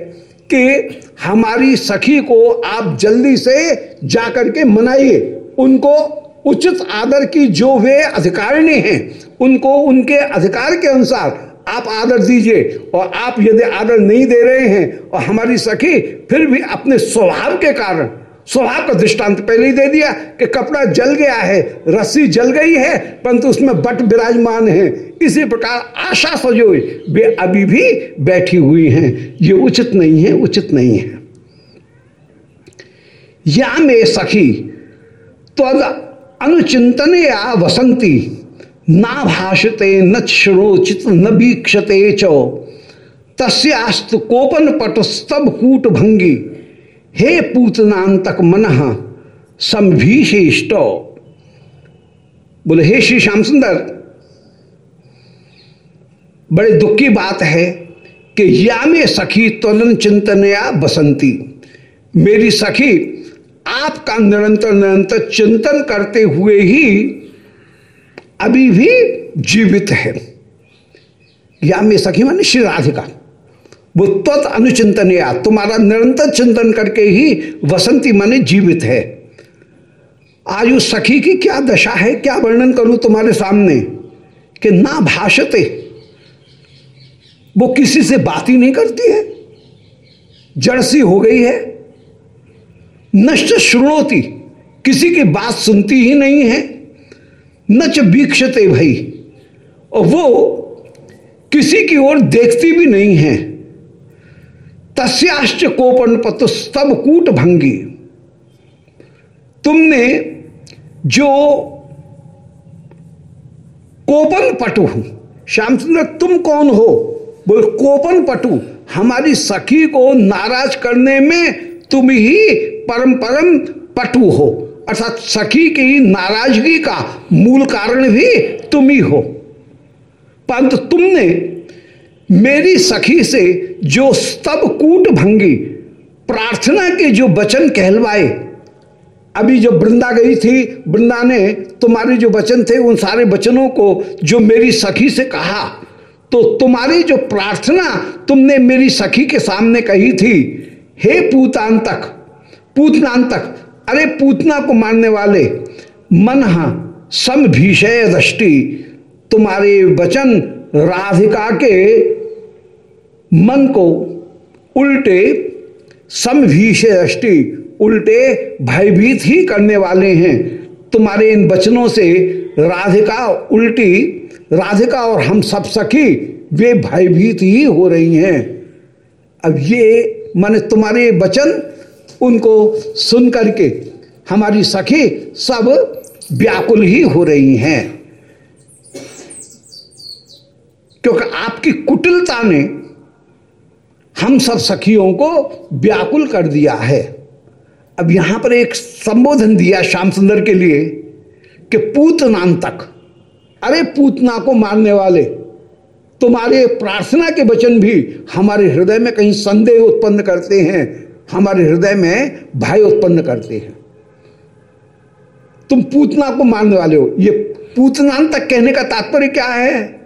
कि हमारी सखी को आप जल्दी से जाकर के मनाइए। उनको उचित आदर की जो वे अधिकारिणी हैं, उनको उनके अधिकार के अनुसार आप आदर दीजिए। और आप यदि आदर नहीं दे रहे हैं, और हमारी सखी फिर भी अपने स्वभाव के कारण, स्वभाव का दृष्टांत पहले ही दे दिया कि कपड़ा जल गया है, रस्सी जल गई है, परंतु उसमें बट विराजमान है। इसी प्रकार आशा सजोई वे अभी भी बैठी हुई हैं। ये उचित नहीं है, उचित नहीं है। या में सखी तो अनुचिंतन या वसंती ना भाषते, न श्रोचित, न वीक्षते चो। तस्यास्त कोपन पटस्तब कूट भंगी हे पूतनातक मन, संभीषेष्ट। बोले, हे श्री श्याम सुंदर बड़े दुख की बात है कि या में सखी तुलन चिंतन या बसंती। मेरी सखी आपका निरंतर निरंतर चिंतन करते हुए ही अभी भी जीवित है। या में सखी मान श्री राधिका, वो तत् अनुचिंतन या तुम्हारा निरंतर चिंतन करके ही वसंती माने जीवित है। आयु सखी की क्या दशा है? क्या वर्णन करूँ तुम्हारे सामने? कि ना भाषते, वो किसी से बात ही नहीं करती है। जड़सी हो गई है नष्ट श्रोती किसी की बात सुनती ही नहीं है नच वीक्षते भाई। और वो किसी की ओर देखती भी नहीं है। तस्याश्च कोपन पत स्तब कूट भंगी। तुमने जो कोपन पटु श्याम सुंदर तुम कौन हो? बोल कोपन पटु हमारी सखी को नाराज़ करने में तुम ही परम परम पटु हो। अर्थात सखी की नाराज़गी का मूल कारण भी तुम ही हो। परंतु तुमने मेरी सखी से जो स्तब कूट भंगी, प्रार्थना के जो वचन कहलवाए, अभी जो वृंदा गई थी, वृंदा ने तुम्हारे जो वचन थे, उन सारे वचनों को जो मेरी सखी से कहा तो तुम्हारी जो प्रार्थना तुमने मेरी सखी के सामने कही थी, हे पूतान तक पूतनान तक। अरे पूतना को मारने वाले मन सम भीषय दृष्टि तुम्हारे वचन राधिका के मन को उल्टे समभीषय दृष्टि उल्टे भयभीत ही करने वाले हैं। तुम्हारे इन वचनों से राधिका उल्टी, राधिका और हम सब सखी, वे भयभीत ही हो रही हैं। अब ये, माने तुम्हारे वचन उनको सुन करके हमारी सखी सब व्याकुल ही हो रही हैं। क्योंकि आपकी कुटिलता ने हम सब सखियों को व्याकुल कर दिया है। अब यहाँ पर एक संबोधन दिया श्याम सुंदर के लिए कि पूतनाम तक। अरे पूतना को मारने वाले, तुम्हारे प्रार्थना के वचन भी हमारे हृदय में कहीं संदेह उत्पन्न करते हैं। हमारे हृदय में भय उत्पन्न करते हैं। तुम पूतना को मानने वाले हो। ये पूतना तक कहने का तात्पर्य क्या है?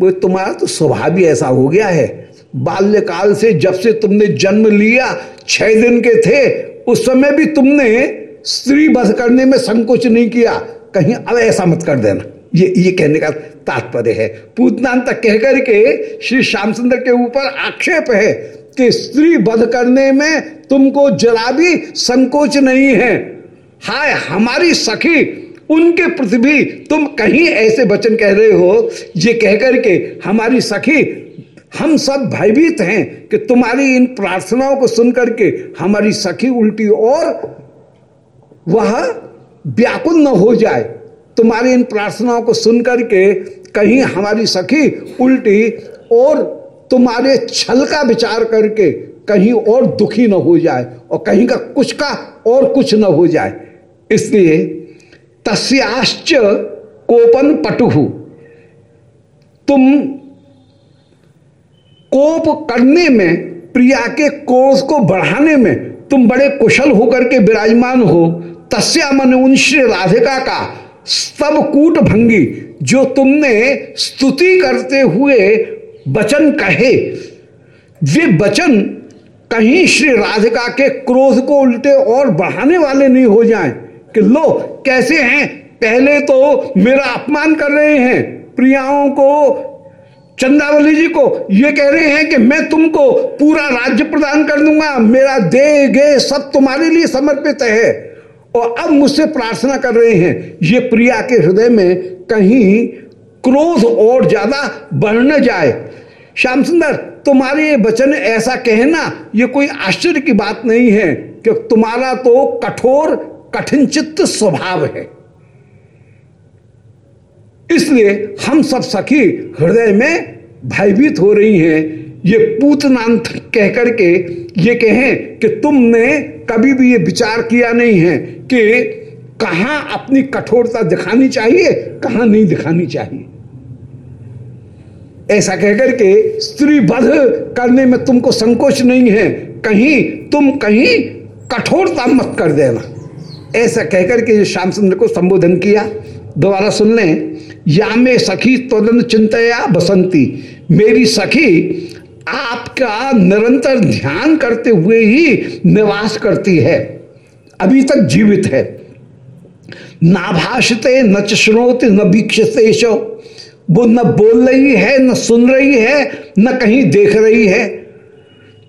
वो तुम्हारा तो स्वभाव ही ऐसा हो गया है। बाल्यकाल से जब से तुमने जन्म लिया, छह दिन के थे, उस समय भी तुमने स्त्री बध करने में संकोच नहीं किया। कहीं अब ऐसा मत कर देना। ये ये कहने का तात्पर्य है। पूतनान तक कहकर के श्री श्याम सुंदर के ऊपर आक्षेप है कि स्त्री बध करने में तुमको जरा भी संकोच नहीं है। हाय, हमारी सखी, उनके प्रति भी तुम कहीं ऐसे वचन कह रहे हो, ये कहकर के हमारी सखी, हम सब भयभीत हैं कि तुम्हारी इन प्रार्थनाओं को सुनकर के हमारी सखी उल्टी और वह व्याकुल न हो जाए। तुम्हारी इन प्रार्थनाओं को सुनकर के कहीं हमारी सखी उल्टी और तुम्हारे छल का विचार करके कहीं और दुखी न हो जाए और कहीं का कुछ का और कुछ न हो जाए। इसलिए तस्याश्च कोपन पटुहु तुम कोप करने में, प्रिया के कोष को बढ़ाने में तुम बड़े कुशल होकर के विराजमान हो। तस्या मन उन श्री राधिका का स्तव कूट भंगी, जो तुमने स्तुति करते हुए वचन कहे। वे वचन कहीं श्री राधिका के क्रोध को उल्टे और बढ़ाने वाले नहीं हो जाएँ कि लो, कैसे हैं? पहले तो मेरा अपमान कर रहे हैं प्रियाओं को, चंदावली जी को। ये कह रहे हैं कि मैं तुमको पूरा राज्य प्रदान कर दूँगा। मेरा दे गे सब तुम्हारे लिए समर्पित है। और अब मुझसे प्रार्थना कर रहे हैं, ये प्रिया के हृदय में कहीं क्रोध और ज़्यादा बढ़ न जाए। श्याम सुंदर, तुम्हारे ये वचन ऐसा कहना, ये कोई आश्चर्य की बात नहीं है कि तुम्हारा तो कठोर कठिन चित्त स्वभाव है। इसलिए हम सब सखी हृदय में भयभीत हो रही हैं ये पूतनांत कह करके ये कहें कि तुमने कभी भी ये विचार किया नहीं है कि कहा अपनी कठोरता दिखानी चाहिए, कहाँ नहीं दिखानी चाहिए। ऐसा कहकर के स्त्री बध करने में तुमको संकोच नहीं है, कहीं तुम कहीं कठोरता मत कर देना। ऐसा कहकर के श्याम सुंदर को संबोधन किया। दोबारा सुन लें या में सखी तुरंत तो चिंतया बसंती, मेरी सखी आपका निरंतर ध्यान करते हुए ही निवास करती है। अभी तक जीवित है। ना भाषते, न चुनौते न वीक्षते वो न बोल रही है, न सुन रही है, न कहीं देख रही है।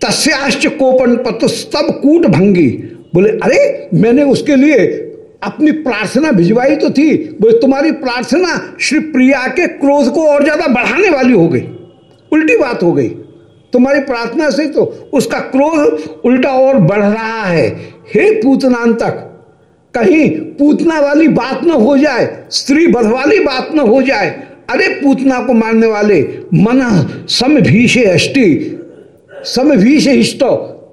तस्याश्च कोपन पत स्तब कूट भंगी। बोले, अरे, मैंने उसके लिए अपनी प्रार्थना भिजवाई तो थी। वो तुम्हारी प्रार्थना श्री प्रिया के क्रोध को और ज़्यादा बढ़ाने वाली हो गई। उल्टी बात हो गई। तुम्हारी प्रार्थना से तो उसका क्रोध उल्टा और बढ़ रहा है। हे पूतनान तक कहीं पूतना वाली बात न हो जाए, स्त्री बध वाली बात न हो जाए, अरे पूतना को मारने वाले मन सम भीषे अष्टि सम भीषे इष्ट,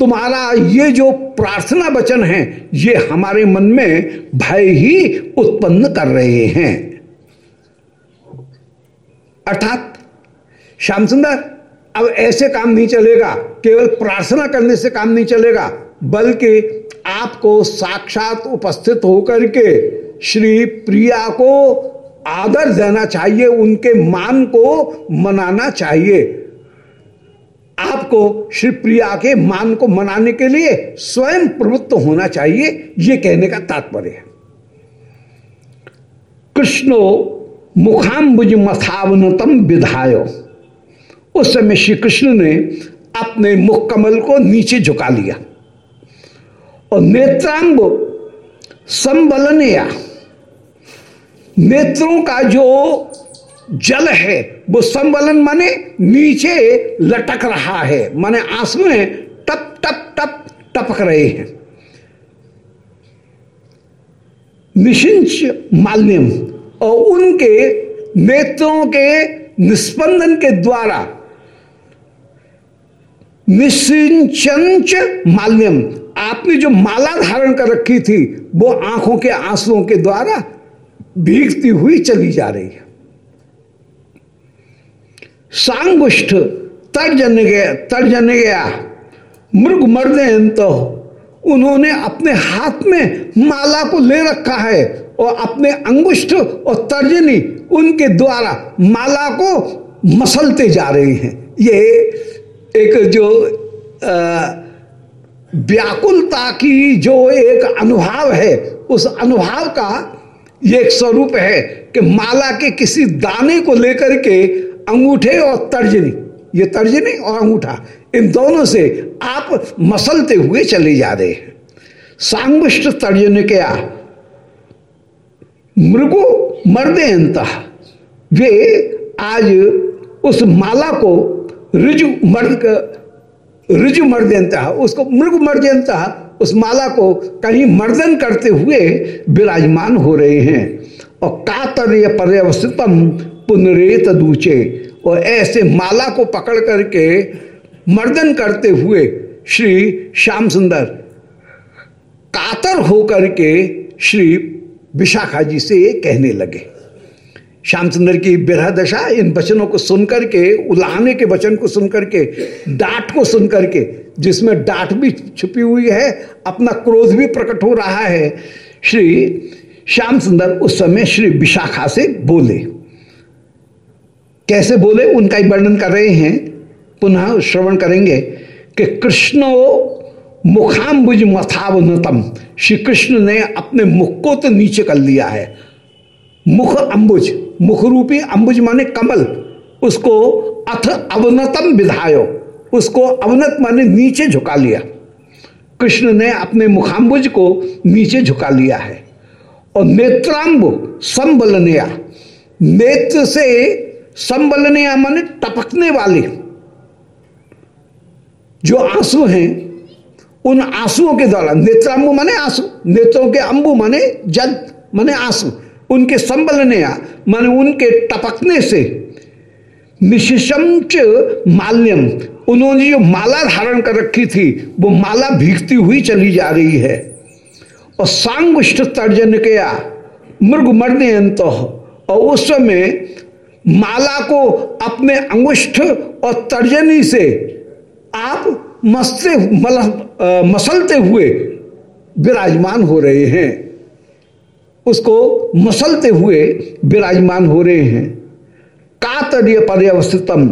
तुम्हारा ये जो प्रार्थना वचन है, ये हमारे मन में भय ही उत्पन्न कर रहे हैं। अर्थात, श्याम सुंदर अब ऐसे काम नहीं चलेगा। केवल प्रार्थना करने से काम नहीं चलेगा, बल्कि आपको साक्षात उपस्थित होकर के श्री प्रिया को आदर देना चाहिए, उनके मान को मनाना चाहिए। आपको श्री प्रिया के मान को मनाने के लिए स्वयं प्रवृत्त होना चाहिए यह कहने का तात्पर्य है। कृष्णो मुखाम्बुज मथावनतम विधाय। उस समय श्री कृष्ण ने अपने मुख कमल को नीचे झुका लिया। और नेत्रांब संबलनया, नेत्रों का जो जल है, वो संबलन माने नीचे लटक रहा है, माने आंसुएँ टप टप टप, टपक रहे हैं। निशिंच माल्यम और उनके नेत्रों के निस्पंदन के द्वारा निशिंचंच माल्यम। आपने जो माला धारण कर रखी थी, वो आँखों के आंसुओं के द्वारा भीगती हुई चली जा रही है। सांगुष्ठ तर्जन गया तर्जन गया। मृग मर्दे तो उन्होंने अपने हाथ में माला को ले रखा है और अपने अंगुष्ठ और तर्जनी उनके द्वारा माला को मसलते जा रहे हैं। ये एक जो व्याकुलता की जो एक अनुभव है, उस अनुभव का ये एक स्वरूप है कि माला के किसी दाने को लेकर के अंगूठे और तर्जनी, ये तर्जनी और अंगूठा, इन दोनों से आप मसलते हुए चले जा रहे हैं। सांगुष्ट तर्जन क्या? मृगो अंत वे आज उस माला को ऋजु मर्द ऋजु मर्दयंत उसको मृग मर्दयंत उस माला को कहीं मर्दन करते हुए विराजमान हो रहे हैं। और कातर्य पर्यवस्थितम पुनरेत दूचे। और ऐसे माला को पकड़ करके मर्दन करते हुए श्री श्याम सुंदर कातर होकर के श्री विशाखा जी से कहने लगे। श्याम सुंदर की बिरह दशा, इन वचनों को सुनकर के, उलाहने के वचन को सुनकर के, डांट को सुनकर के, जिसमें डांट भी छुपी हुई है, अपना क्रोध भी प्रकट हो रहा है। श्री श्याम सुंदर उस समय श्री विशाखा से बोले। कैसे बोले? उनका ही वर्णन कर रहे हैं। पुनः श्रवण करेंगे कि कृष्णो मुखाम्बुज मथावनतम। श्री कृष्ण ने अपने मुख को तो नीचे कर लिया है। मुख अंबुज। मुख रूपी अंबुज माने कमल उसको अथ अवनतम विधायो, उसको अवनत माने नीचे झुका लिया। कृष्ण ने अपने मुखाम्बुज को नीचे झुका लिया है और नेत्रांब संबलनिया। नेत्र से संबलनिया माने टपकने वाले। जो आँसू हैं, उन आंसुओं के द्वारा, नेत्रांबु माने आँसू, नेत्रों के अंबु माने जल माने आँसू। उनके संबलनिया मान उनके टपकने से। निशिशंच माल्यम। उन्होंने जो माला धारण कर रखी थी, वो माला भीगती हुई चली जा रही है। और सांगुष्ठ तर्जन किया मृग मरने अंत और उस समय माला को अपने अंगुष्ठ और तर्जनी से आप मसते मसलते हुए विराजमान हो रहे हैं। उसको मसलते हुए विराजमान हो रहे हैं। कातर्य पर्यवस्थितम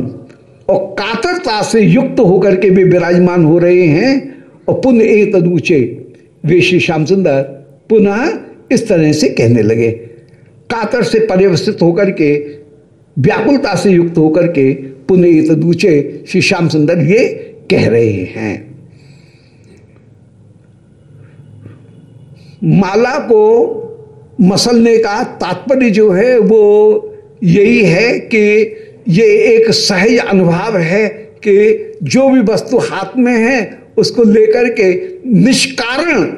और कातरता से युक्त होकर के भी विराजमान हो रहे हैं और पुण्य एक तदूचे वे श्री श्याम सुंदर पुनः इस तरह से कहने लगे। कातर से परिवस्थित होकर के, व्याकुलता से युक्त होकर के पुनः दूचे श्री श्याम सुंदर ये कह रहे हैं। माला को मसलने का तात्पर्य जो है वो यही है कि ये एक सहज अनुभव है कि जो भी वस्तु हाथ में है, उसको लेकर के निष्कारण,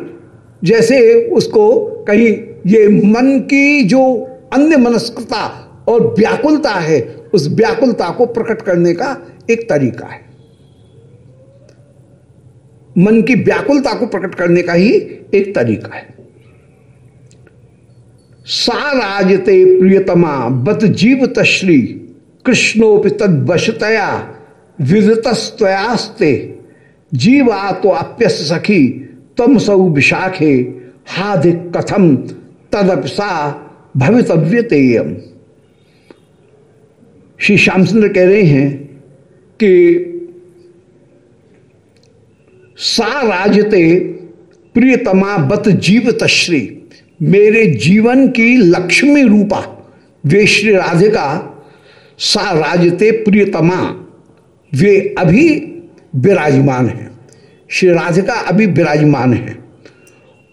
जैसे उसको कहीं ये मन की जो अन्य मनस्कता और व्याकुलता है, उस व्याकुलता को प्रकट करने का एक तरीका है। मन की व्याकुलता को प्रकट करने का ही एक तरीका है। सा राजते प्रियतमा, बत जीव तश्री कृष्णोपि तद वशतया विदतस्तयास्ते जीवा तो अप्यस सखी तम सौ विशाखे हाधिक कथम तदपसा भवितव्य तेयम श्री श्याम सुंदर कह रहे हैं कि सा राजते प्रियतमा, बत जीव तश्री मेरे जीवन की लक्ष्मी रूपा, वे श्री राधिका सा राजते प्रियतमा, वे अभी विराजमान है। श्री राधिका अभी विराजमान है।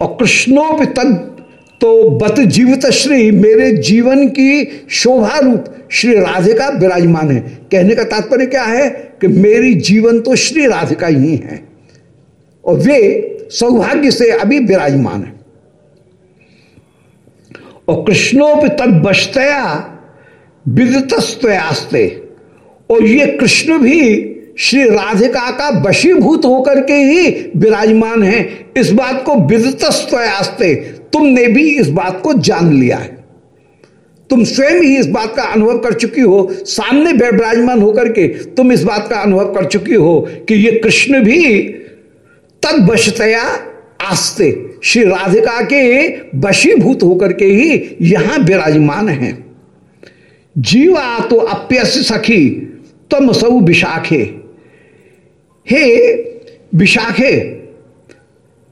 और कृष्णों तद तो बत जीवित श्री, मेरे जीवन की शोभा रूप श्री राधिका विराजमान है। कहने का तात्पर्य क्या है कि मेरी जीवन तो श्री राधिका ही है। और वे सौभाग्य से अभी विराजमान है। और कृष्णोप तद बचतया विदतस्तयास्ते और ये कृष्ण भी श्री राधिका का वशीभूत होकर के ही विराजमान है। इस बात को विदतस्तयास्ते तुमने भी इस बात को जान लिया है। तुम स्वयं ही इस बात का अनुभव कर चुकी हो, सामने विराजमान होकर के तुम इस बात का अनुभव कर चुकी हो कि ये कृष्ण भी तद वशतया आस्ते। श्री राधिका के वशीभूत होकर के ही यहाँ विराजमान है। जीवा तो अप्यस सखी, तम सब विशाखे। हे विशाखे,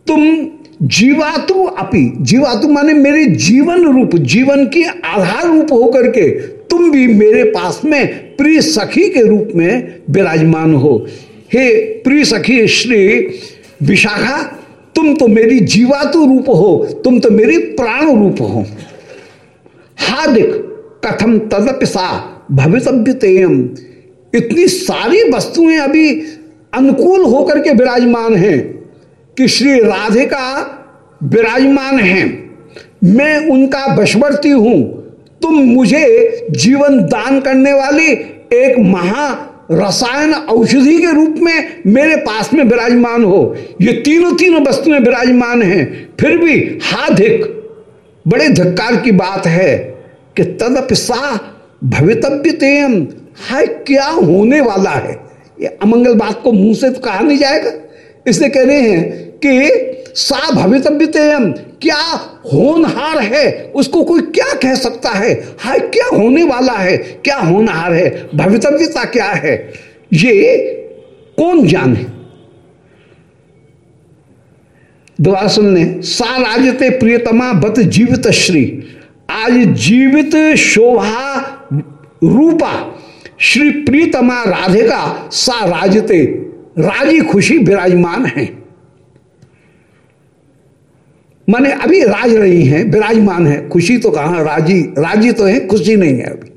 तुम जीवातु अपि, जीवातु माने मेरे जीवन रूप, जीवन की आधार रूप होकर के तुम भी मेरे पास में प्रिय सखी के रूप में विराजमान हो। हे प्रिय सखी, श्री विशाखा तुम तो मेरी जीवातु रूप हो, तुम तो मेरी प्राण रूप हो। हार्दिक कथम तदपिसा भवितव्य तेयम इतनी सारी वस्तुएँ अभी अनुकूल होकर के विराजमान हैं कि श्री राधे का विराजमान है। मैं उनका बशवर्ती हूँ। तुम मुझे जीवन दान करने वाली एक महा रसायन औषधि के रूप में मेरे पास में विराजमान हो। ये तीनों तीनों वस्तुएँ विराजमान हैं। फिर भी हाधिक बड़े धक्कार की बात है कि तदपिसा भवितव्य तेम हाय, क्या होने वाला है? ये अमंगल बात को मुँह से तो कहा नहीं जाएगा। इसलिए कह रहे हैं कि सा भवितव्य क्या होनहार है? उसको कोई क्या कह सकता है? हाय, क्या होने वाला है? क्या होनहार है? भवितव्यता क्या है? ये कौन जाने? दोबारा सुन ले सा राजते प्रियतमा बत जीवित श्री। आज जीवित शोभा रूपा। श्री प्रीतमा राधिका सा राजते राज़ी खुशी विराजमान है। माने अभी राज रही हैं, विराजमान है। खुशी तो कहा, राज़ी राज़ी तो है, खुशी नहीं है अभी।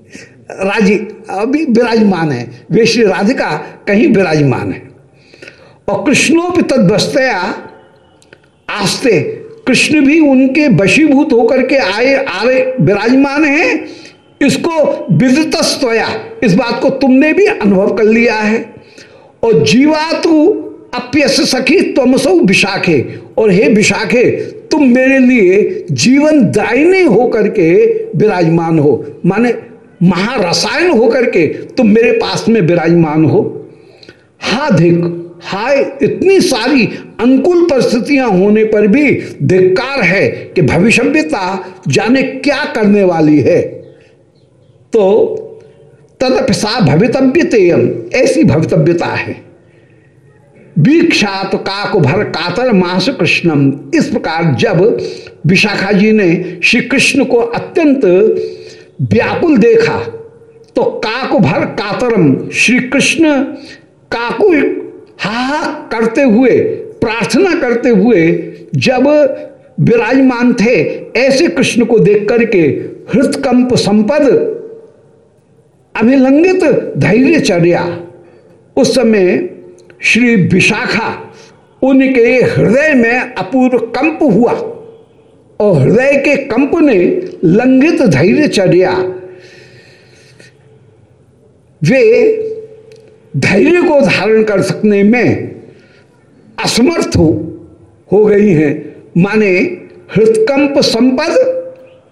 राज़ी, अभी विराजमान है। वे श्री राधिका कहीं विराजमान है। और कृष्णों तदवस्तया आस्ते, कृष्ण भी उनके वशीभूत होकर के आए आरे विराजमान है। इसको विदतस्तया, इस बात को तुमने भी अनुभव कर लिया है। और जीवा तू अप्यस सखी, तुमसो विशाखे। और हे विशाखे, तुम मेरे लिए जीवन दायिनी होकर के विराजमान हो। माने महारसायन होकर के तुम मेरे पास में विराजमान हो। हाधिक हाय, इतनी सारी अनुकूल परिस्थितियाँ होने पर भी धिक्कार है कि भविष्यता जाने क्या करने वाली है। तो तदपसा भवितव्यतेयम ऐसी भवितव्यता है। वीक्षात काक भर कातर मास कृष्णम। इस प्रकार जब विशाखा जी ने श्री कृष्ण को अत्यंत व्याकुल देखा तो काक भर कातरम श्री कृष्ण काकु हा करते हुए, प्रार्थना करते हुए जब विराजमान थे, ऐसे कृष्ण को देख करके हृतकंप संपद अभिलंगित धैर्य चर्या उस समय श्री विशाखा उनके हृदय में अपूर्व कंप हुआ और हृदय के कंप ने लंघित धैर्य चर्या वे धैर्य को धारण कर सकने में असमर्थ हो, हो गई हैं। माने हृदकंप संपद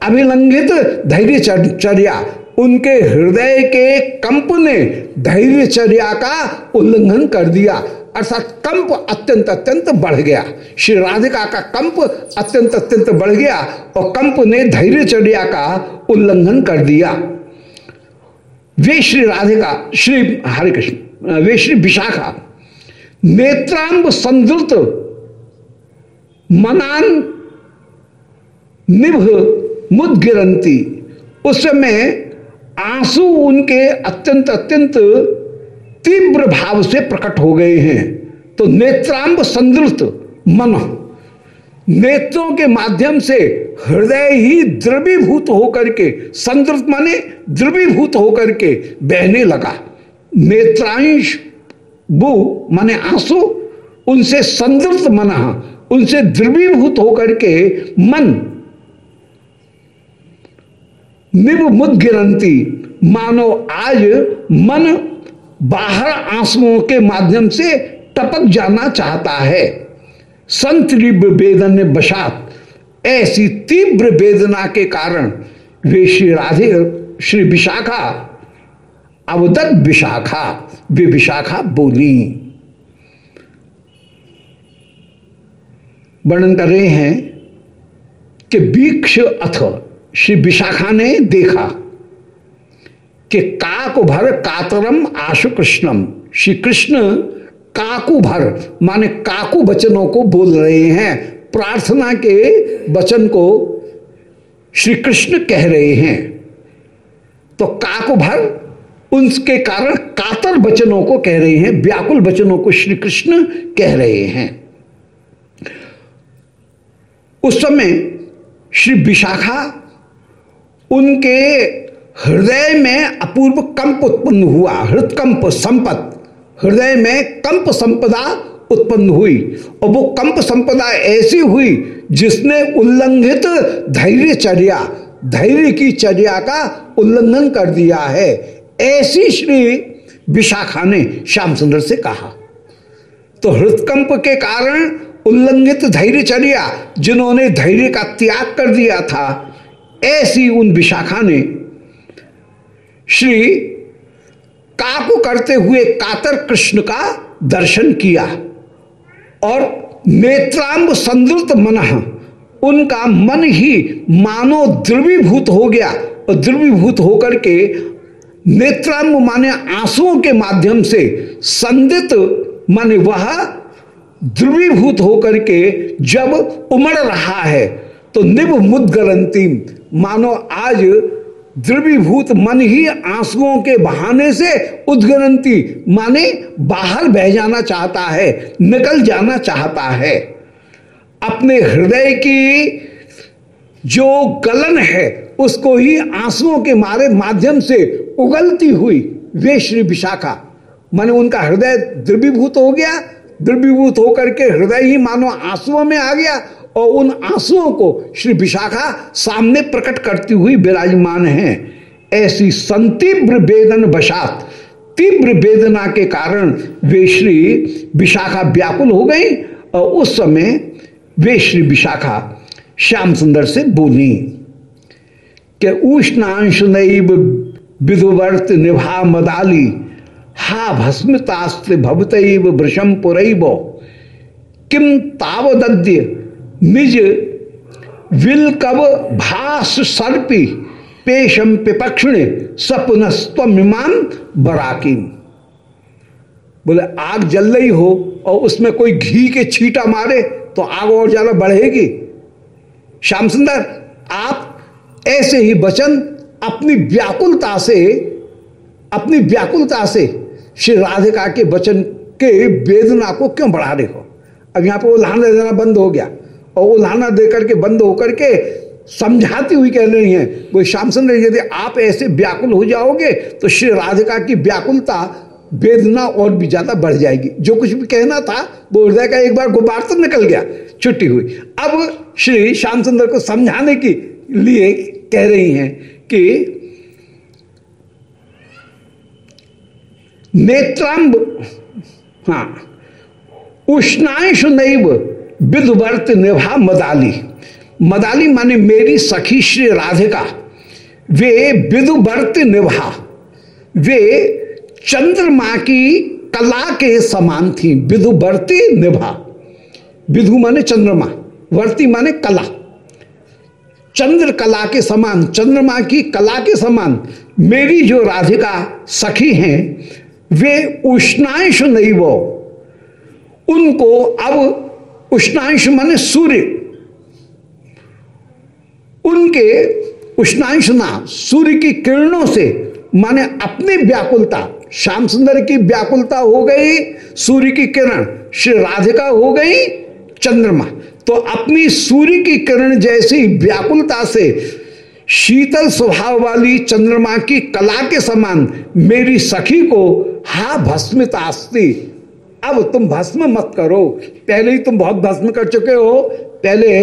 अभिलंघित धैर्य चर्या उनके हृदय के कंप ने धैर्यचर्या का उल्लंघन कर दिया। अर्थात कंप अत्यंत अत्यंत बढ़ गया। श्री राधिका का कंप अत्यंत अत्यंत बढ़ गया और कंप ने धैर्यचर्या का उल्लंघन कर दिया। वे श्री राधिका, श्री हरे कृष्ण वे श्री विशाखा नेत्रांब संदृत मनान निभ मुदगिरंती। उस समय आँसू उनके अत्यंत अत्यंत तीव्र भाव से प्रकट हो गए हैं। तो नेत्रांब संदृत मन नेत्रों के माध्यम से हृदय ही द्रवीभूत होकर के संदृत माने द्रवीभूत होकर के बहने लगा। नेत्रांश बु माने आँसू, उनसे संदृत मना, उनसे द्रवीभूत होकर के मन निब मुद गिरंती मानो आज मन बाहर आंसुओं के माध्यम से टपक जाना चाहता है। संत वेदन बशात, ऐसी तीव्र वेदना के कारण वे श्री राधे, श्री विशाखा अवदत विशाखा, वे विशाखा बोली। वर्णन कर रहे हैं कि वीक्ष अथ श्री विशाखा ने देखा कि काक भर कातरम आशु कृष्णम। श्री कृष्ण काकु भर, माने काकु वचनों को बोल रहे हैं। प्रार्थना के वचन को श्री कृष्ण कह रहे हैं। तो काकु भर उनके कारण कातर वचनों को कह रहे हैं, व्याकुल वचनों को श्री कृष्ण कह रहे हैं। उस समय श्री विशाखा उनके हृदय में अपूर्व कंप उत्पन्न हुआ हृदकंप संपत। हृदय में कंप संपदा उत्पन्न हुई और वो कंप संपदा ऐसी हुई जिसने उल्लंघित धैर्य चर्या धैर्य की चर्या का उल्लंघन कर दिया है। ऐसी श्री विशाखा ने श्याम सुंदर से कहा। तो हृदकंप के कारण उल्लंघित धैर्यचर्या जिन्होंने धैर्य का त्याग कर दिया था ऐसी उन विशाखा ने श्री काकु करते हुए कातर कृष्ण का दर्शन किया और नेत्रांब संदृत मन उनका मन ही मानो द्रवीभूत हो गया। और द्रवीभूत होकर के नेत्रांब माने आंसुओं के माध्यम से संदित माने वह ध्रुवीभूत होकर के जब उमड़ रहा है तो निब मुदगरंती मानो आज द्रवीभूत मन ही आंसुओं के बहाने से उद्गरंती माने बाहर बह जाना चाहता है, निकल जाना चाहता है। अपने हृदय की जो गलन है, उसको ही आंसुओं के मारे माध्यम से उगलती हुई वे श्री विशाखा। माने उनका हृदय द्रवीभूत हो गया, द्रवीभूत होकर के हृदय ही मानो आंसुओं में आ गया और उन आंसुओं को श्री विशाखा सामने प्रकट करती हुई विराजमान है। ऐसी संतीव्र वेदन वशात, तीव्र वेदना के कारण वे श्री विशाखा व्याकुल हो गई और उस समय वे श्री विशाखा श्याम सुंदर से बोली कि उष्णांश नैव विधुवर्त निभा मदाली, हा भस्मतास्त्र भवत वृषम पुरैब किम तावद्य निज विल कब भास सर्पी पेशम पिपक्षिण सपुनस्तमिमान बराकी। बोले, आग जल रही हो और उसमें कोई घी के छीटा मारे तो आग और ज़्यादा बढ़ेगी। श्याम सुंदर, आप ऐसे ही वचन अपनी व्याकुलता से, अपनी व्याकुलता से श्री राधिका के वचन के वेदना को क्यों बढ़ा रहे हो? अब यहाँ पर उल्हाना देना बंद हो गया। और उल्हाना दे करके, बंद होकर के समझाती हुई कह रही है वो श्याम सुंदर यदि आप ऐसे व्याकुल हो जाओगे तो श्री राधिका की व्याकुलता, वेदना और भी ज़्यादा बढ़ जाएगी। जो कुछ भी कहना था, वो हृदय का एक बार गुब्बार तो निकल गया, छुट्टी हुई। अब श्री श्याम सुंदर को समझाने के लिए कह रही हैं कि नेत्रांब हाँ उष्णांश नैव विदवर्त निभा मदाली। मदाली माने मेरी सखी श्री राधिका। वे विदुवर्त निभा। वे चंद्रमा की कला के समान थी। विदुवर्ती निभा। विधु माने चंद्रमा, वर्ती माने कला। चंद्र कला के समान, चंद्रमा की कला के समान मेरी जो राधिका सखी हैं, वे उष्णांश नहीं वो। उनको अब उष्णांश माने सूर्य। उनके उष्णांश ना, सूर्य की किरणों से माने अपनी व्याकुलता। श्याम सुंदर की व्याकुलता हो गई, सूर्य की किरण श्री राधिका हो गई, चंद्रमा। तो अपनी सूर्य की किरण जैसी व्याकुलता से शीतल स्वभाव वाली चंद्रमा की कला के समान मेरी सखी को हा भस्मितास्ती अब तुम भस्म मत करो। पहले ही तुम बहुत भस्म कर चुके हो। पहले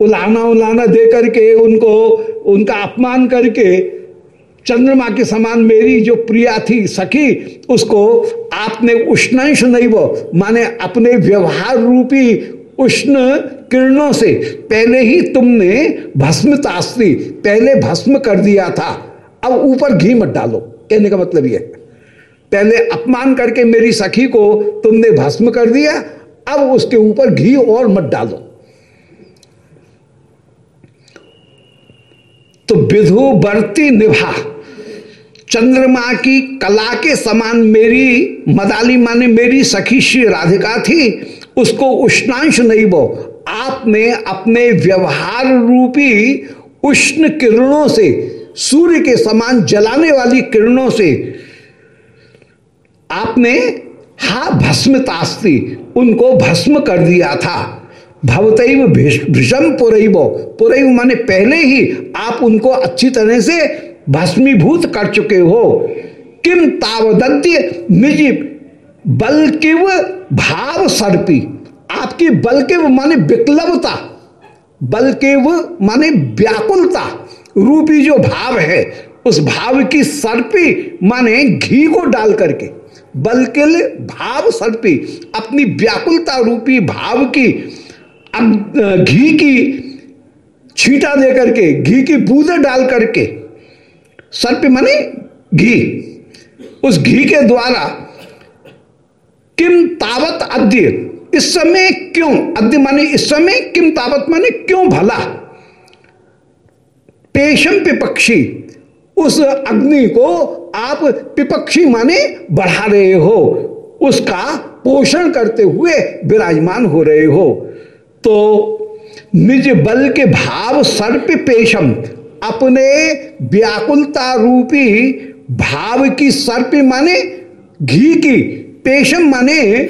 उलाना उलाना दे करके उनको, उनका अपमान करके चंद्रमा के समान मेरी जो प्रिया थी, सखी, उसको आपने उष्णंश नहीं वो माने अपने व्यवहार रूपी उष्ण किरणों से पहले ही तुमने भस्म तास्ती पहले भस्म कर दिया था। अब ऊपर घी मत डालो। कहने का मतलब यह पहले अपमान करके मेरी सखी को तुमने भस्म कर दिया, अब उसके ऊपर घी और मत डालो। तो विधु बरती निभा, चंद्रमा की कला के समान मेरी मदाली माने मेरी सखी श्री राधिका थी, उसको उष्णांश नहीं बो। आपने अपने व्यवहार रूपी उष्ण किरणों से, सूर्य के समान जलाने वाली किरणों से आपने, हा भस्म तास्ती उनको भस्म कर दिया था। भवतैव भीषम पुरैव। पुरैव माने पहले ही आप उनको अच्छी तरह से भस्मीभूत कर चुके हो। किम तावदंत्य निजी बल्किव भाव सर्पी आपकी बल्किव माने विकलवता। बल्किव माने व्याकुलता। रूपी जो भाव है, उस भाव की सर्पी माने घी को डाल करके। बल्किल भाव सर्पी, अपनी व्याकुलता रूपी भाव की घी की छीटा दे करके घी की बूंदे डाल करके, सर्प माने घी। उस घी के द्वारा किम तावत अद्य, इस समय क्यों, अद्य माने इस समय किम तावत माने क्यों भला? पेशम पे पक्षी उस अग्नि को आप पिपक्षी माने बढ़ा रहे हो, उसका पोषण करते हुए विराजमान हो रहे हो। तो निज बल के भाव सर्प पेशम, अपने व्याकुलता रूपी भाव की सर्प माने, घी की पेशम माने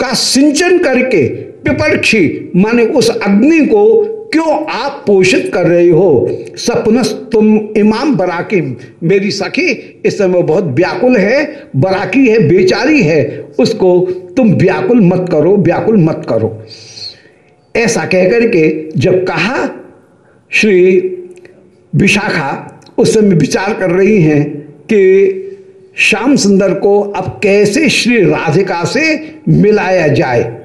का सिंचन करके पिपक्षी माने उस अग्नि को क्यों आप पोषित कर रही हो? सपनस तुम इमाम बराकी मेरी सखी, इस समय बहुत व्याकुल है, बराकी है, बेचारी है। उसको तुम व्याकुल मत करो, व्याकुल मत करो। ऐसा कहकर के जब कहा, श्री विशाखा उस समय विचार कर रही हैं कि श्याम सुंदर को अब कैसे श्री राधिका से मिलाया जाए।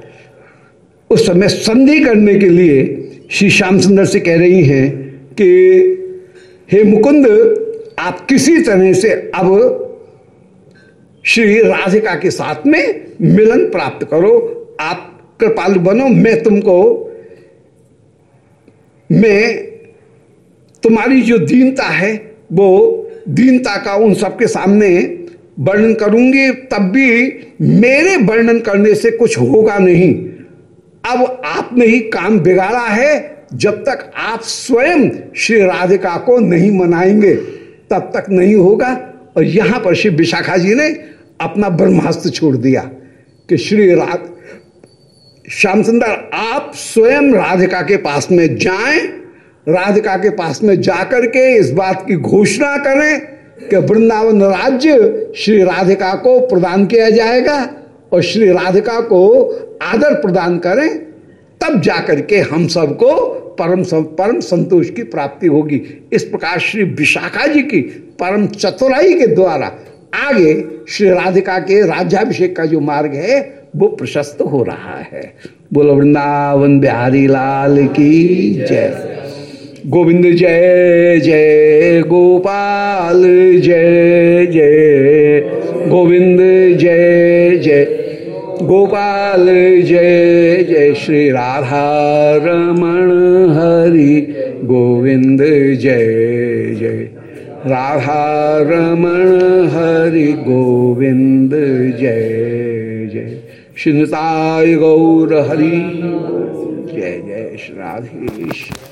उस समय संधि करने के लिए श्री श्याम सुंदर से कह रही हैं कि, हे मुकुंद, आप किसी तरह से अब श्री राधिका के साथ में मिलन प्राप्त करो। आप कृपालु बनो, मैं तुमको, मैं तुम्हारी जो दीनता है, वो दीनता का उन सबके सामने वर्णन करूँगी, तब भी मेरे वर्णन करने से कुछ होगा नहीं। अब आपने ही काम बिगाड़ा है, जब तक आप स्वयं श्री राधिका को नहीं मनाएँगे, तब तक नहीं होगा। और यहाँ पर श्री विशाखा जी ने अपना ब्रह्मास्त्र छोड़ दिया कि श्री राध, श्याम सुंदर, आप स्वयं राधिका के पास में जाएँ, राधिका के पास में जाकर के इस बात की घोषणा करें कि वृंदावन राज्य श्री राधिका को प्रदान किया जाएगा। और श्री राधिका को आदर प्रदान करें, तब जाकर के हम सबको परम परम संतोष की प्राप्ति होगी। इस प्रकार श्री विशाखा जी की परम चतुराई के द्वारा आगे श्री राधिका के राज्याभिषेक का जो मार्ग है, वो प्रशस्त हो रहा है। बोलो, वृंदावन बिहारी लाल की जय। गोविंद जय जय गोपाल जय जय। गोविंद जय जय। गोपाल, जय जय श्री राधा रमण हरि, गोविंद, जय जय। राधा रमण हरि, गोविंद, जय जय। श्रीताय गौर हरि, जय जय श्री राधेश।